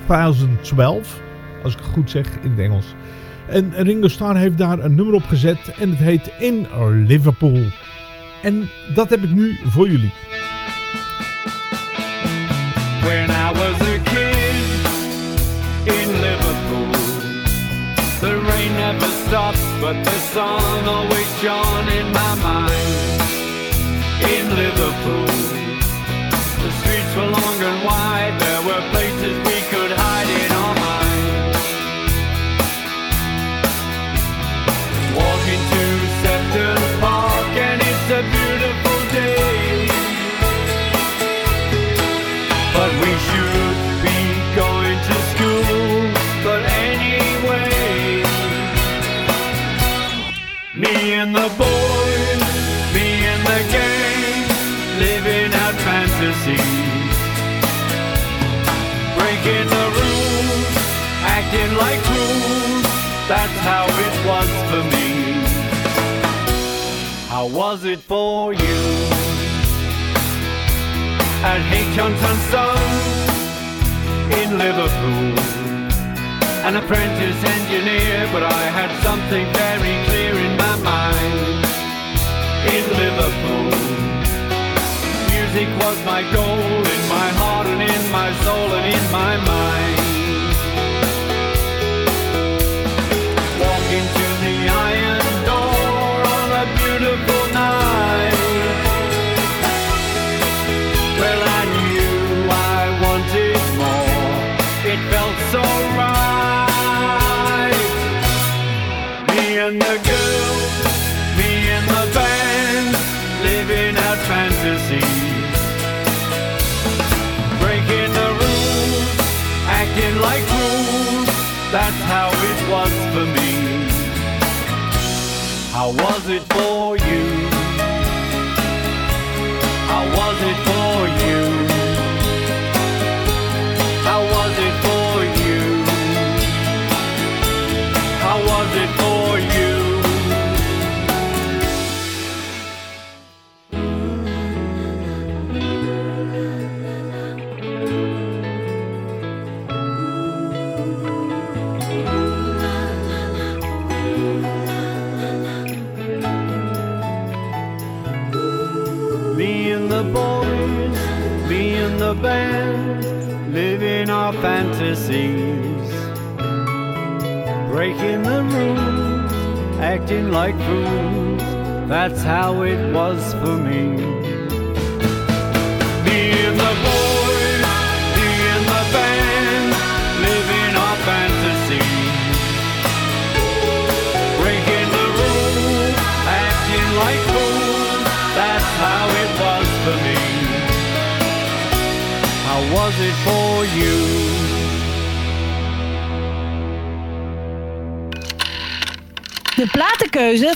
Speaker 4: 2012. Als ik het goed zeg in het Engels. En Ringo Starr heeft daar een nummer op gezet en het heet In Liverpool. En dat heb ik nu voor jullie.
Speaker 32: When I was a kid in Liverpool, the rain never stopped, but the sun always shone in my mind. In Liverpool, the streets were long and wide, was it for you? At H. Johnson's son in Liverpool. an apprentice engineer, but I had something very clear in my mind. In Liverpool, music was my goal, in my heart and in my soul and in my mind. How was it for you? Fantasies. Breaking the rules, acting like fools, that's how it was for me. And the and the band, living our fantasies. Breaking the rules, acting like fools, that's how it was for me. How was it for you?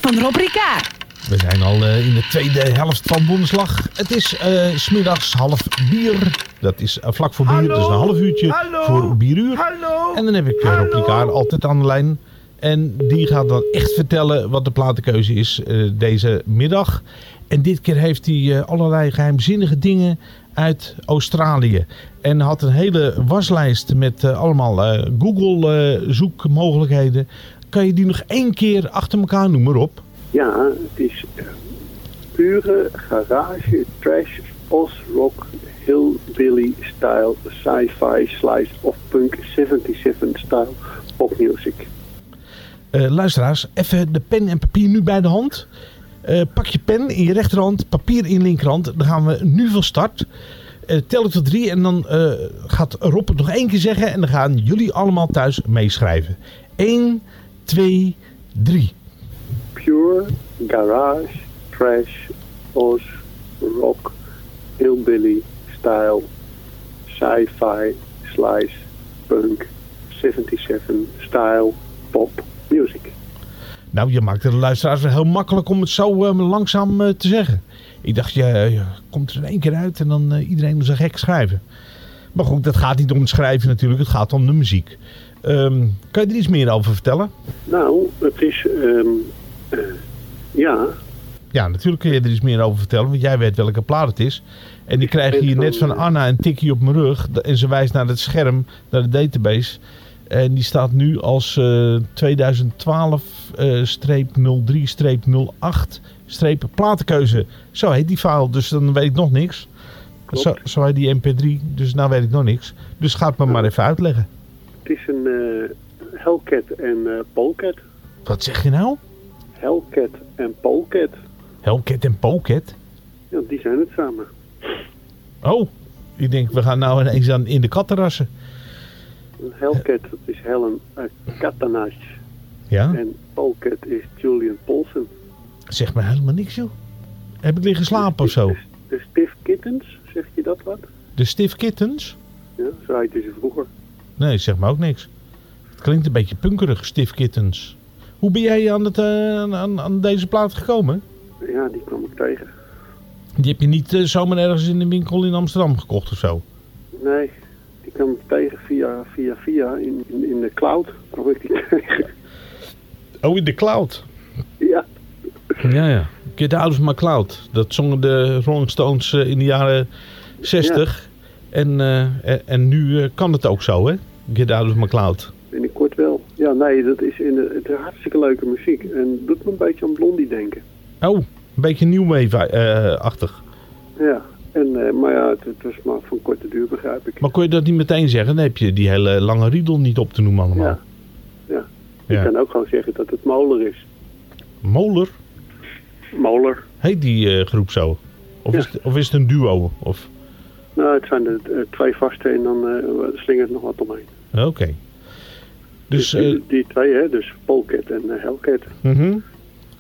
Speaker 1: Van Rob Ricard.
Speaker 4: We zijn al eh, in de tweede helft van Bonslag. Het is eh, s smiddags half bier. Dat is eh, vlak voor bier, dus een half uurtje voor bieruur. En dan heb ik uh, Rob Ricard altijd aan de lijn. En die gaat dan echt vertellen wat de platenkeuze is eh, deze middag. En dit keer heeft hij allerlei geheimzinnige dingen uit Australië. En had een hele waslijst met allemaal eh, Google eh, zoekmogelijkheden. Kan je die nog één keer achter elkaar noemen, Rob?
Speaker 10: Ja, het is eh, pure garage, trash, os rock, hillbilly style, sci-fi, slice of punk 77 style popmusic.
Speaker 4: Eh, luisteraars, even de pen en papier nu bij de hand. Eh, pak je pen in je rechterhand, papier in je linkerhand. Dan gaan we nu van start. Eh, tel ik tot drie en dan gaat Rob het nog één keer zeggen. En dan gaan jullie allemaal thuis meeschrijven. 1, 2, 3.
Speaker 10: Pure garage, trash, os rock, hillbilly style, sci-fi, slice, punk 77 style pop music.
Speaker 4: Nou, je maakt de luisteraars wel heel makkelijk om het zo eh, langzaam eh, te zeggen. Ik dacht, je, je komt er in één keer uit en dan eh, iedereen zo gek schrijven. Maar goed, dat gaat niet om het schrijven natuurlijk, het gaat om de muziek. Ehm, kan je er iets meer over vertellen?
Speaker 10: Nou, het is, ehm, eh, ja,
Speaker 4: Ja, natuurlijk kun je er iets meer over vertellen, want jij weet welke plaat het is. En die krijg hier net van Anna een tikje op mijn rug. En ze wijst naar het scherm, naar de database. En die staat nu als eh 2012-03-08 platenkeuze. Zo heet die file, dus dan weet ik nog niks. Zo, zo heet die mp3, dus nou weet ik nog niks. Dus ga het me maar even uitleggen.
Speaker 10: Het is een eh, Hellcat en eh Polecat.
Speaker 4: Wat zeg je nou?
Speaker 10: Hellcat en Polecat.
Speaker 4: Hellcat en Polecat?
Speaker 10: Ja, die zijn het samen.
Speaker 4: Oh, ik denk we gaan nou ineens aan in de kattenrassen.
Speaker 10: Een Hellcat dat is Helen uh, Katanaj.
Speaker 4: Ja?
Speaker 10: En Polecat is Julian Paulsen.
Speaker 4: Zeg maar helemaal niks joh. Heb ik liggen slapen of zo?
Speaker 10: De Stiff Kittens, zeg je dat wat?
Speaker 4: De Stiff Kittens?
Speaker 10: Ja, zo heette ze vroeger.
Speaker 4: Nee, zeg maar ook niks. Het klinkt een beetje punkerig, Stiff Kittens. Hoe ben jij aan, het, eh, aan, aan deze plaat gekomen?
Speaker 10: Ja, die kwam ik tegen.
Speaker 4: Die heb je niet eh, zomaar ergens in de winkel in Amsterdam gekocht of zo?
Speaker 10: Nee, die kwam ik tegen via, via, via. In, in, in de cloud kwam ik die tegen.
Speaker 4: Oh, in de cloud?
Speaker 10: Ja.
Speaker 4: Ja, ja. Get Out of My Cloud. Dat zongen de Rolling Stones eh, in de jaren 60. En, eh, en, en nu eh, kan het ook zo, hè? Get Out of My Cloud.
Speaker 10: Binnenkort Ja, nee, dat is, in de, het is hartstikke leuke muziek. En doet me een beetje aan Blondie denken.
Speaker 4: Oh, een beetje new wave-achtig.
Speaker 10: Ja, en, eh, maar ja, het, was maar van korte duur, begrijp ik.
Speaker 4: Maar kon je dat niet meteen zeggen? Dan heb je die hele lange riedel niet op te noemen allemaal.
Speaker 10: Ja. Ja. Je
Speaker 4: Ja.
Speaker 10: kan ook gewoon zeggen dat het Moler is.
Speaker 4: Moler?
Speaker 10: Moler.
Speaker 4: Heet die eh, groep zo? Of, is het, of is het een duo? Of...
Speaker 10: Nou, het zijn de eh, twee vaste en dan eh slingert nog wat omheen.
Speaker 4: Oké. Dus,
Speaker 10: die, die twee, hè, dus Polket en eh, Hellcat.
Speaker 4: mhm.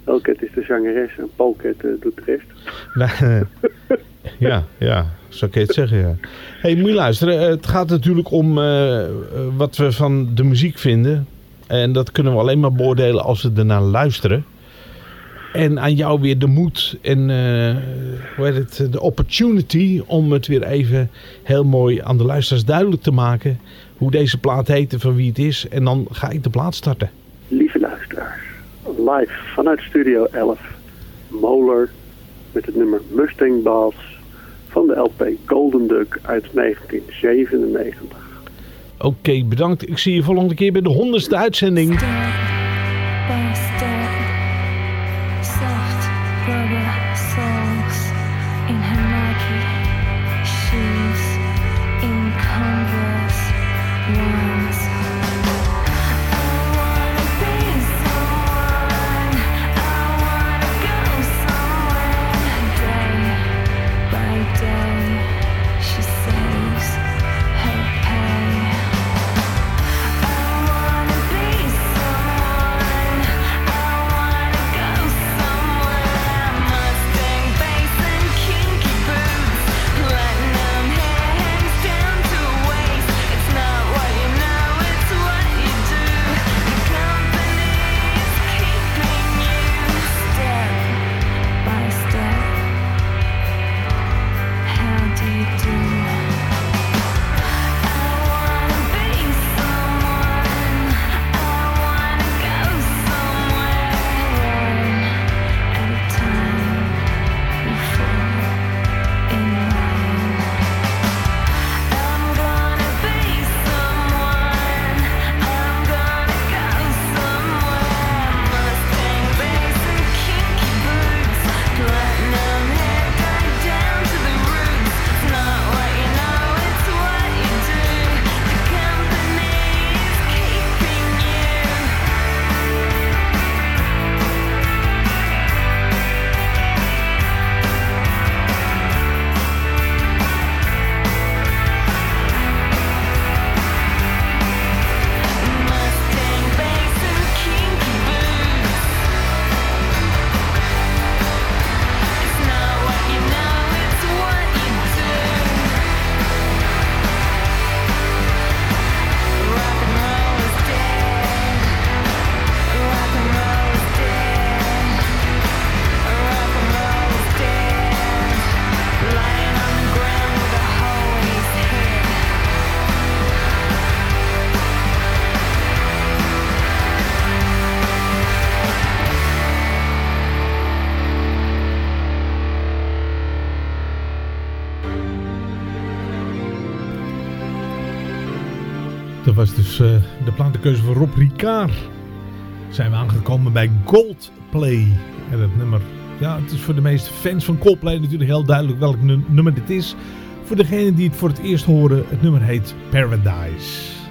Speaker 10: Hellcat is de zangeres en Polket eh, doet de rest.
Speaker 4: Nou, ja, ja, zo kun je het zeggen, ja. hey, moet je luisteren. eh, Het gaat natuurlijk om eh, eh, wat we van de muziek vinden. En dat kunnen we alleen maar beoordelen als we ernaar luisteren. En aan jou weer de moed en eh, hoe heet het, de opportunity om het weer even heel mooi aan de luisteraars duidelijk te maken. Hoe deze plaat heet en van wie het is. En dan ga ik de plaat starten.
Speaker 10: Lieve luisteraars, live vanuit Studio 11, Moler met het nummer Mustang Bass van de LP Golden Duck uit 1997.
Speaker 4: Oké, bedankt. Ik zie je volgende keer bij de honderdste uitzending. Dat was dus eh, de platenkeuze van Rob Ricard. Zijn we aangekomen bij Goldplay. En het nummer, ja, het is voor de meeste fans van Coldplay natuurlijk heel duidelijk welk nu- nummer dit is. Voor degenen die het voor het eerst horen, het nummer heet Paradise.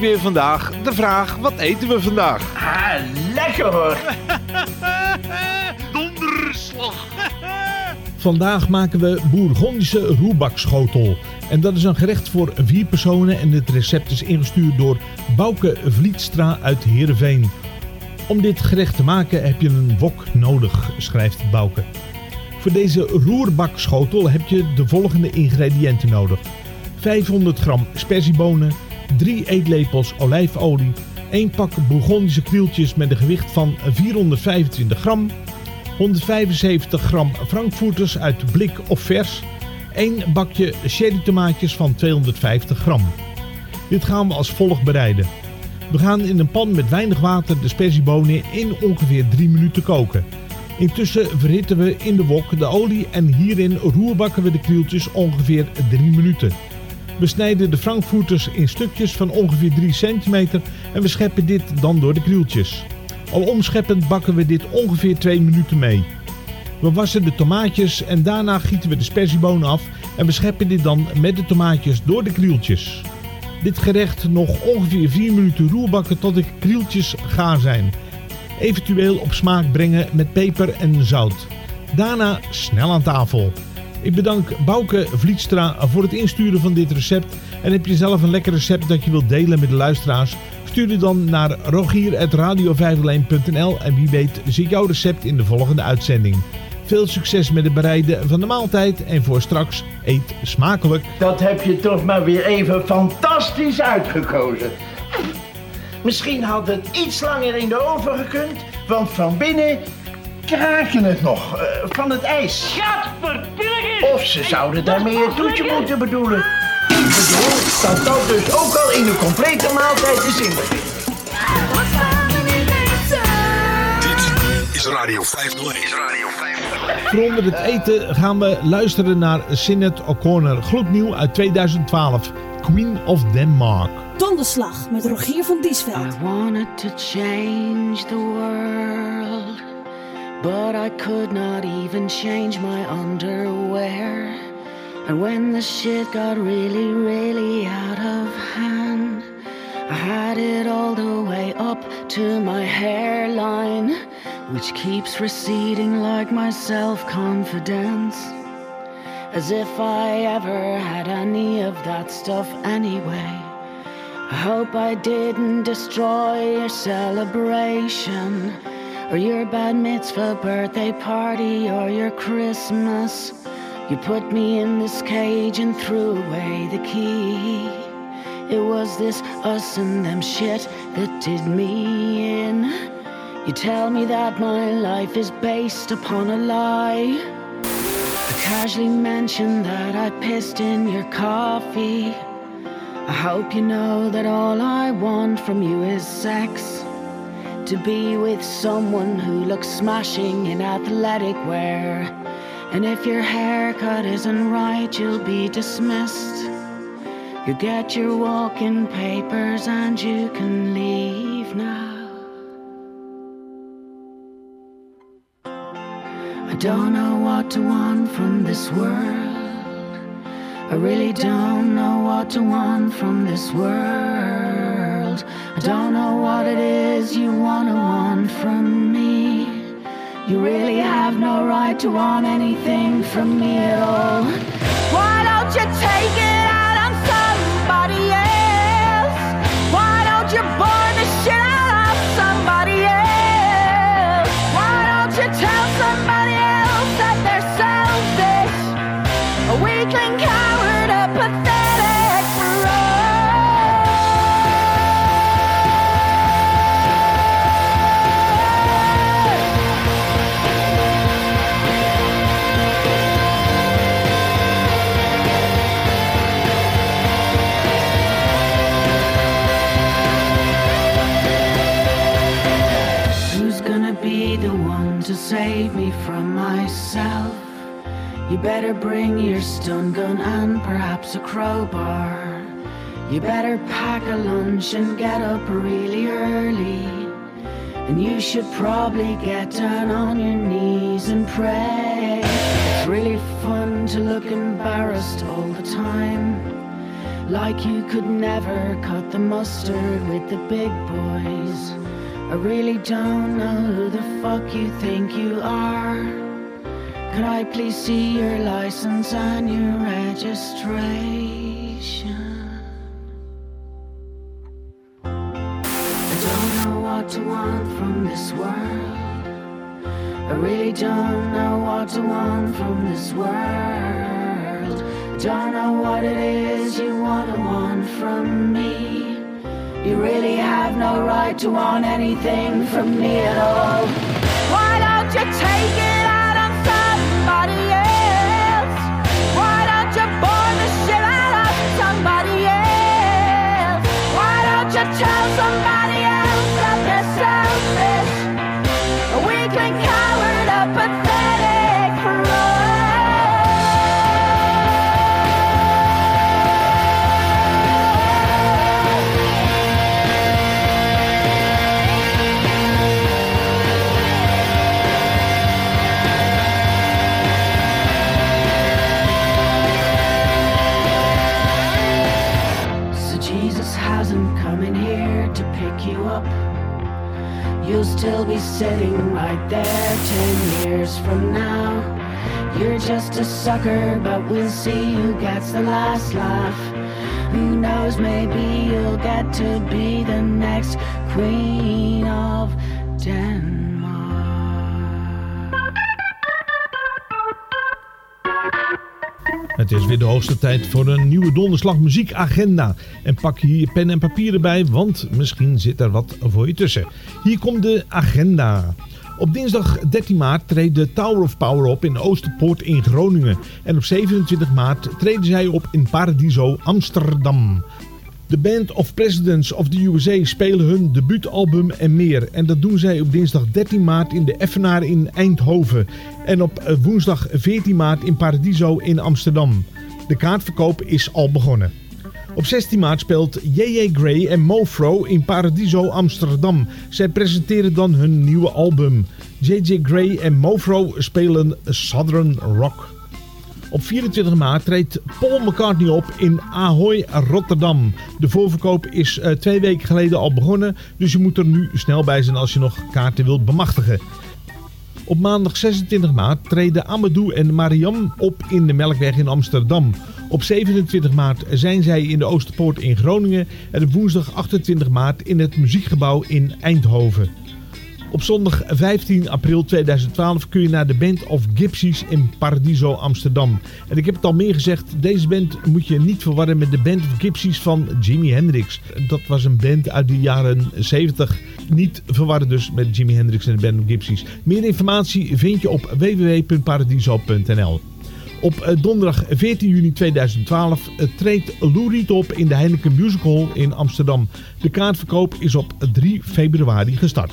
Speaker 4: Natuurlijk weer vandaag de vraag, wat eten we vandaag?
Speaker 33: Ah, lekker hoor.
Speaker 30: Donderslag.
Speaker 4: Vandaag maken we Bourgondische roerbakschotel. En dat is een gerecht voor vier personen en het recept is ingestuurd door Bouke Vlietstra uit Heerenveen. Om dit gerecht te maken heb je een wok nodig, schrijft Bouke. Voor deze roerbakschotel heb je de volgende ingrediënten nodig. 500 gram sperziebonen, 3 eetlepels olijfolie, 1 pak Bourgondische krieltjes met een gewicht van 425 gram, 175 gram frankfurters uit blik of vers, 1 bakje cherry tomaatjes van 250 gram. Dit gaan we als volgt bereiden. We gaan in een pan met weinig water de sperziebonen in ongeveer 3 minuten koken. Intussen verhitten we in de wok de olie en hierin roerbakken we de krieltjes ongeveer 3 minuten. We snijden de frankfurters in stukjes van ongeveer 3 centimeter en we scheppen dit dan door de krieltjes. Al omscheppend bakken we dit ongeveer 2 minuten mee. We wassen de tomaatjes en daarna gieten we de sperziebonen af en we scheppen dit dan met de tomaatjes door de krieltjes. Dit gerecht nog ongeveer 4 minuten roerbakken tot de krieltjes gaar zijn. Eventueel op smaak brengen met peper en zout. Daarna snel aan tafel. Ik bedank Bouke Vlietstra voor het insturen van dit recept. En heb je zelf een lekker recept dat je wilt delen met de luisteraars? Stuur het dan naar rogier.radio en wie weet zit jouw recept in de volgende uitzending. Veel succes met het bereiden van de maaltijd en voor straks eet smakelijk.
Speaker 33: Dat heb je toch maar weer even fantastisch uitgekozen. Misschien had het iets langer in de oven gekund, want van binnen kraken het nog eh, van het ijs.
Speaker 30: Gadverpilligers.
Speaker 33: Of ze zouden daarmee een toetje moeten bedoelen. Ik bedoel, dat dat dus ook al in de complete maaltijd te zien wordt.
Speaker 3: Dit is Radio 501. Is Radio 501.
Speaker 4: Voor onder het eten gaan we luisteren naar Sinead O'Connor, gloednieuw uit 2012, Queen of Denmark.
Speaker 15: Donderslag met Rogier van Diesveld.
Speaker 12: I wanted to change the world, but I could not even change my underwear. And when the shit got really, really out of hand, I had it all the way up to my hairline, which keeps receding like my self confidence. As if I ever had any of that stuff anyway. I hope I didn't destroy your celebration, or your bad mitzvah birthday party, or your Christmas. You put me in this cage and threw away the key. It was this us and them shit that did me in. You tell me that my life is based upon a lie. I casually mention that I pissed in your coffee. I hope you know that all I want from you is sex. To be with someone who looks smashing in athletic wear. And if your haircut isn't right, you'll be dismissed. You get your walking papers and you can leave now. I don't know what to want from this world. I really don't know what to want from this world. I don't know what it is you wanna want from me. You really have no right to want anything from me at all. Why don't you take it out myself. You better bring your stun gun and perhaps a crowbar. You better pack a lunch and get up really early. And you should probably get down on your knees and pray. It's really fun to look embarrassed all the time. Like you could never cut the mustard with the big boys. I really don't know who the fuck you think you are. Could I please see your license and your registration? I don't know what to want from this world. I really don't know what to want from this world. I don't know what it is you want to want from me. You really have no right to want anything from me at all. Why don't you take it still be sitting right there ten years from now. You're just a sucker, but we'll see who gets the last laugh. Who knows, maybe you'll get to be the next queen of Denmark.
Speaker 4: Het is weer de hoogste tijd voor een nieuwe donderslag muziekagenda. En pak hier je pen en papier erbij, want misschien zit er wat voor je tussen. Hier komt de agenda. Op dinsdag 13 maart treedt de Tower of Power op in Oosterpoort in Groningen. En op 27 maart treden zij op in Paradiso Amsterdam. De Band of Presidents of the USA spelen hun debuutalbum en meer. En dat doen zij op dinsdag 13 maart in de Effenaar in Eindhoven. En op eh, woensdag 14 maart in Paradiso in Amsterdam. De kaartverkoop is al begonnen. Op 16 maart speelt J.J. Gray en Mofro in Paradiso Amsterdam. Zij presenteren dan hun nieuwe album. J.J. Gray en Mofro spelen Southern Rock. Op 24 maart treedt Paul McCartney op in Ahoy, Rotterdam. De voorverkoop is eh, twee weken geleden al begonnen, dus je moet er nu snel bij zijn als je nog kaarten wilt bemachtigen. Op maandag 26 maart treden Amadou en Mariam op in de Melkweg in Amsterdam. Op 27 maart zijn zij in de Oosterpoort in Groningen en op woensdag 28 maart in het Muziekgebouw in Eindhoven. Op zondag 15 april 2012 kun je naar de Band of Gypsies in Paradiso Amsterdam. En ik heb het al meer gezegd, deze band moet je niet verwarren met de Band of Gypsies van Jimi Hendrix. Dat was een band uit de jaren 70. Niet verwarren dus met Jimi Hendrix en de Band of Gypsies. Meer informatie vind je op www.paradiso.nl. Op eh, donderdag 14 juni 2012 eh, treedt Lou op in de Heineken Music Hall in Amsterdam. De kaartverkoop is op 3 februari gestart.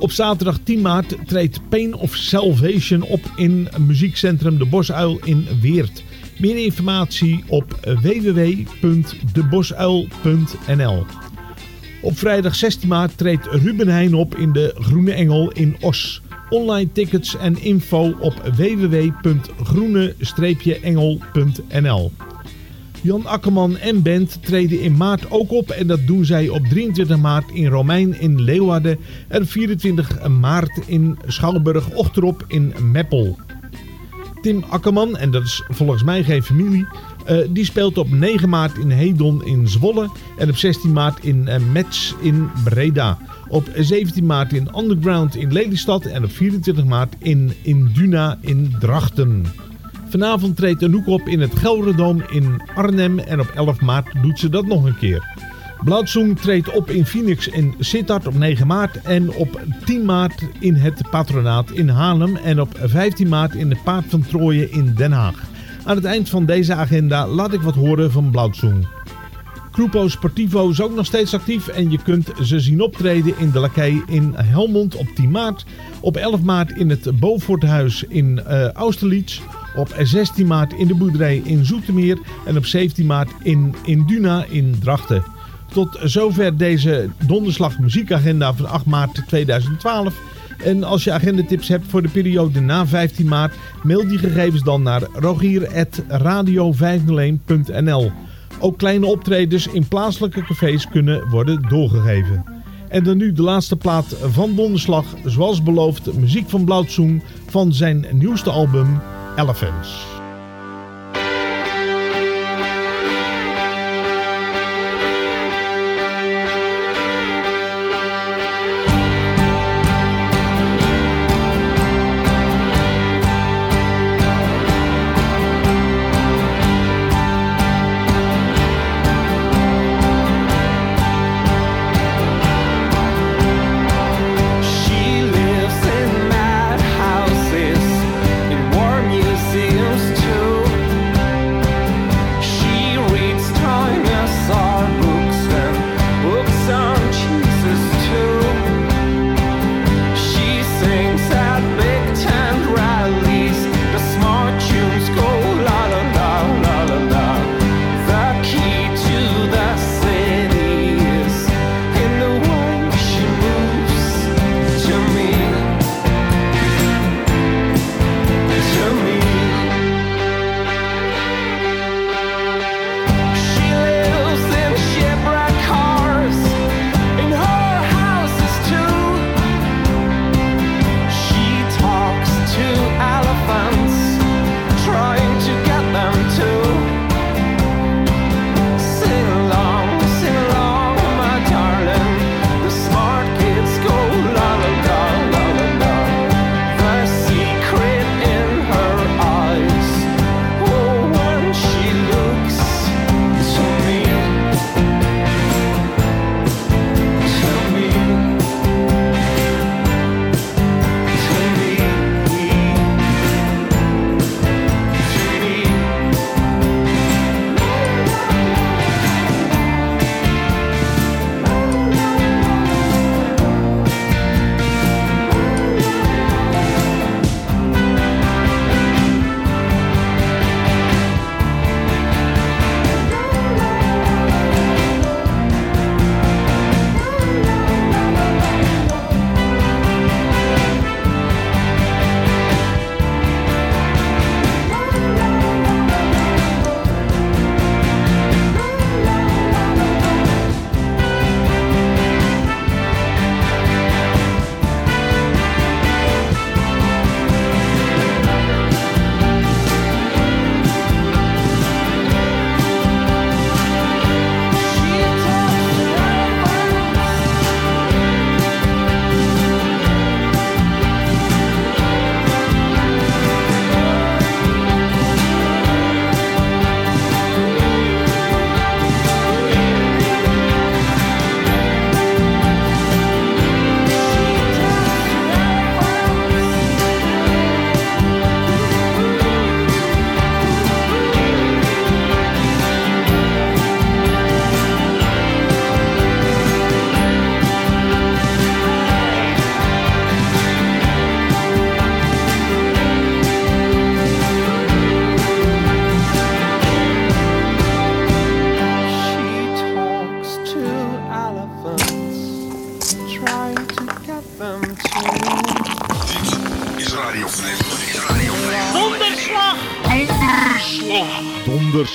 Speaker 4: Op zaterdag 10 maart treedt Pain of Salvation op in muziekcentrum De Bosuil in Weert. Meer informatie op www.debosuil.nl Op vrijdag 16 maart treedt Ruben Heijn op in de Groene Engel in Os. Online tickets en info op www.groene-engel.nl Jan Akkerman en band treden in maart ook op en dat doen zij op 23 maart in Romein in Leeuwarden en 24 maart in Schouwburg Ochterop in Meppel. Tim Akkerman, en dat is volgens mij geen familie, eh, die speelt op 9 maart in Hedon in Zwolle en op 16 maart in uh, in Breda. Op 17 maart in Underground in Lelystad en op 24 maart in Induna in Drachten. Vanavond treedt Anouk op in het Gelderdoom in Arnhem en op 11 maart doet ze dat nog een keer. Blauwzoen treedt op in Phoenix in Sittard op 9 maart en op 10 maart in het patronaat in Haarlem en op 15 maart in de Paard van Trooien in Den Haag. Aan het eind van deze agenda laat ik wat horen van Blauwzoen. Grupo Sportivo is ook nog steeds actief en je kunt ze zien optreden in de Lakij in Helmond op 10 maart. Op 11 maart in het Beauforthuis in uh, Austerlitz. Op 16 maart in de boerderij in Zoetermeer. En op 17 maart in Induna in Drachten. Tot zover deze donderslag muziekagenda van 8 maart 2012. En als je agendatips hebt voor de periode na 15 maart, mail die gegevens dan naar rogier.radio501.nl. Ook kleine optredens in plaatselijke cafés kunnen worden doorgegeven. En dan nu de laatste plaat van Donderslag, zoals beloofd, muziek van Blauwtsoen van zijn nieuwste album Elephants.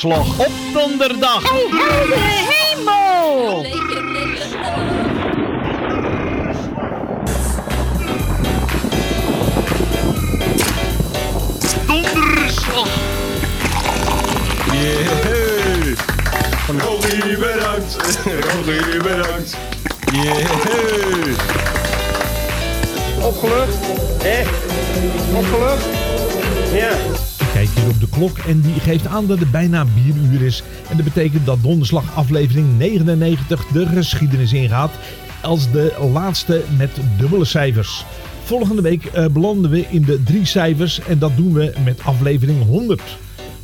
Speaker 30: Donderslag op donderdag.
Speaker 34: Hey, heldere hemel!
Speaker 30: Donderslag.
Speaker 35: Yeah. Rogier bedankt. Rogier bedankt. Yeah.
Speaker 33: Opgelucht? Eh? Opgelucht? Ja.
Speaker 4: Klok en die geeft aan dat het bijna 4 uur is. En dat betekent dat donderslag aflevering 99 de geschiedenis ingaat. Als de laatste met dubbele cijfers. Volgende week uh, belanden we in de drie cijfers en dat doen we met aflevering 100.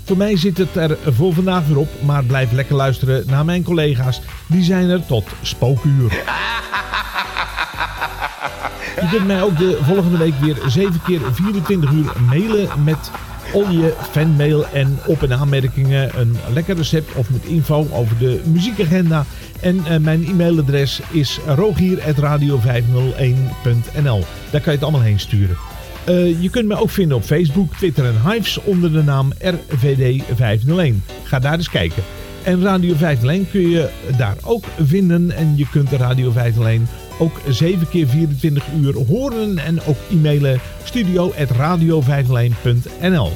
Speaker 4: Voor mij zit het er voor vandaag weer op, maar blijf lekker luisteren naar mijn collega's. Die zijn er tot spookuur. Je kunt mij ook de volgende week weer 7 keer 24 uur mailen met al je fanmail en op- en aanmerkingen. Een lekker recept of met info over de muziekagenda. En eh, mijn e-mailadres is rogier.radio501.nl Daar kan je het allemaal heen sturen. Eh, je kunt me ook vinden op Facebook, Twitter en Hives onder de naam RVD501. Ga daar eens kijken. En Radio 501 kun je daar ook vinden. En je kunt de Radio 501 ook 7 keer 24 uur horen en ook e-mailen studio.radio501.nl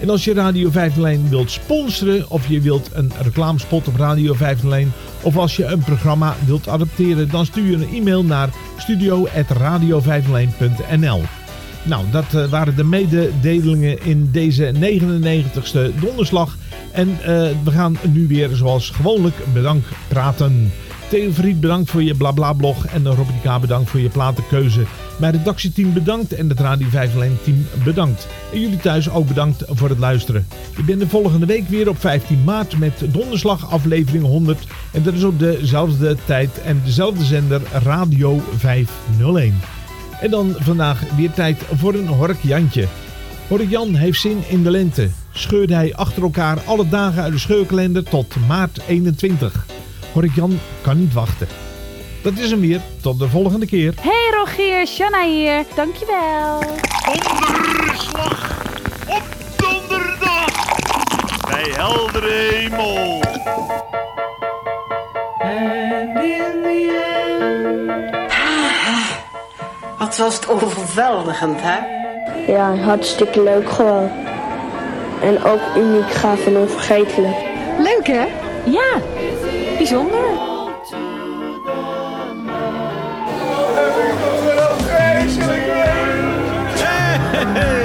Speaker 4: En als je Radio 501 wilt sponsoren of je wilt een reclamespot op Radio 501 of als je een programma wilt adapteren, dan stuur je een e-mail naar studio.radio501.nl Nou, dat eh, waren de mededelingen in deze 99ste donderslag. En uh, we gaan nu weer zoals gewoonlijk bedankt praten. Theo bedankt voor je blabla blog en Robin K bedankt voor je platenkeuze. Mijn redactieteam bedankt en het Radio 501 team bedankt. En jullie thuis ook bedankt voor het luisteren. Ik ben de volgende week weer op 15 maart met donderslag aflevering 100. En dat is op dezelfde tijd en dezelfde zender Radio 501. En dan vandaag weer tijd voor een Hork Jantje. Hork Jan heeft zin in de lente. Scheurde hij achter elkaar alle dagen uit de scheurkalender tot maart 21. Hork Jan kan niet wachten. Dat is hem weer. Tot de volgende keer.
Speaker 34: Hey Rogier, Shanna hier. Dankjewel.
Speaker 30: Donderslag op donderdag bij heldere hemel.
Speaker 12: And in the end. Wat was het overweldigend, hè?
Speaker 36: Ja, hartstikke leuk gewoon. En ook uniek, gaaf en onvergetelijk.
Speaker 34: Leuk hè? Ja, bijzonder.
Speaker 30: Hey!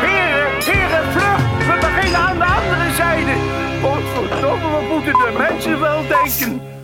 Speaker 33: Heren, heren, vlug! We beginnen aan de andere zijde. Godverdomme, wat moeten de mensen wel denken?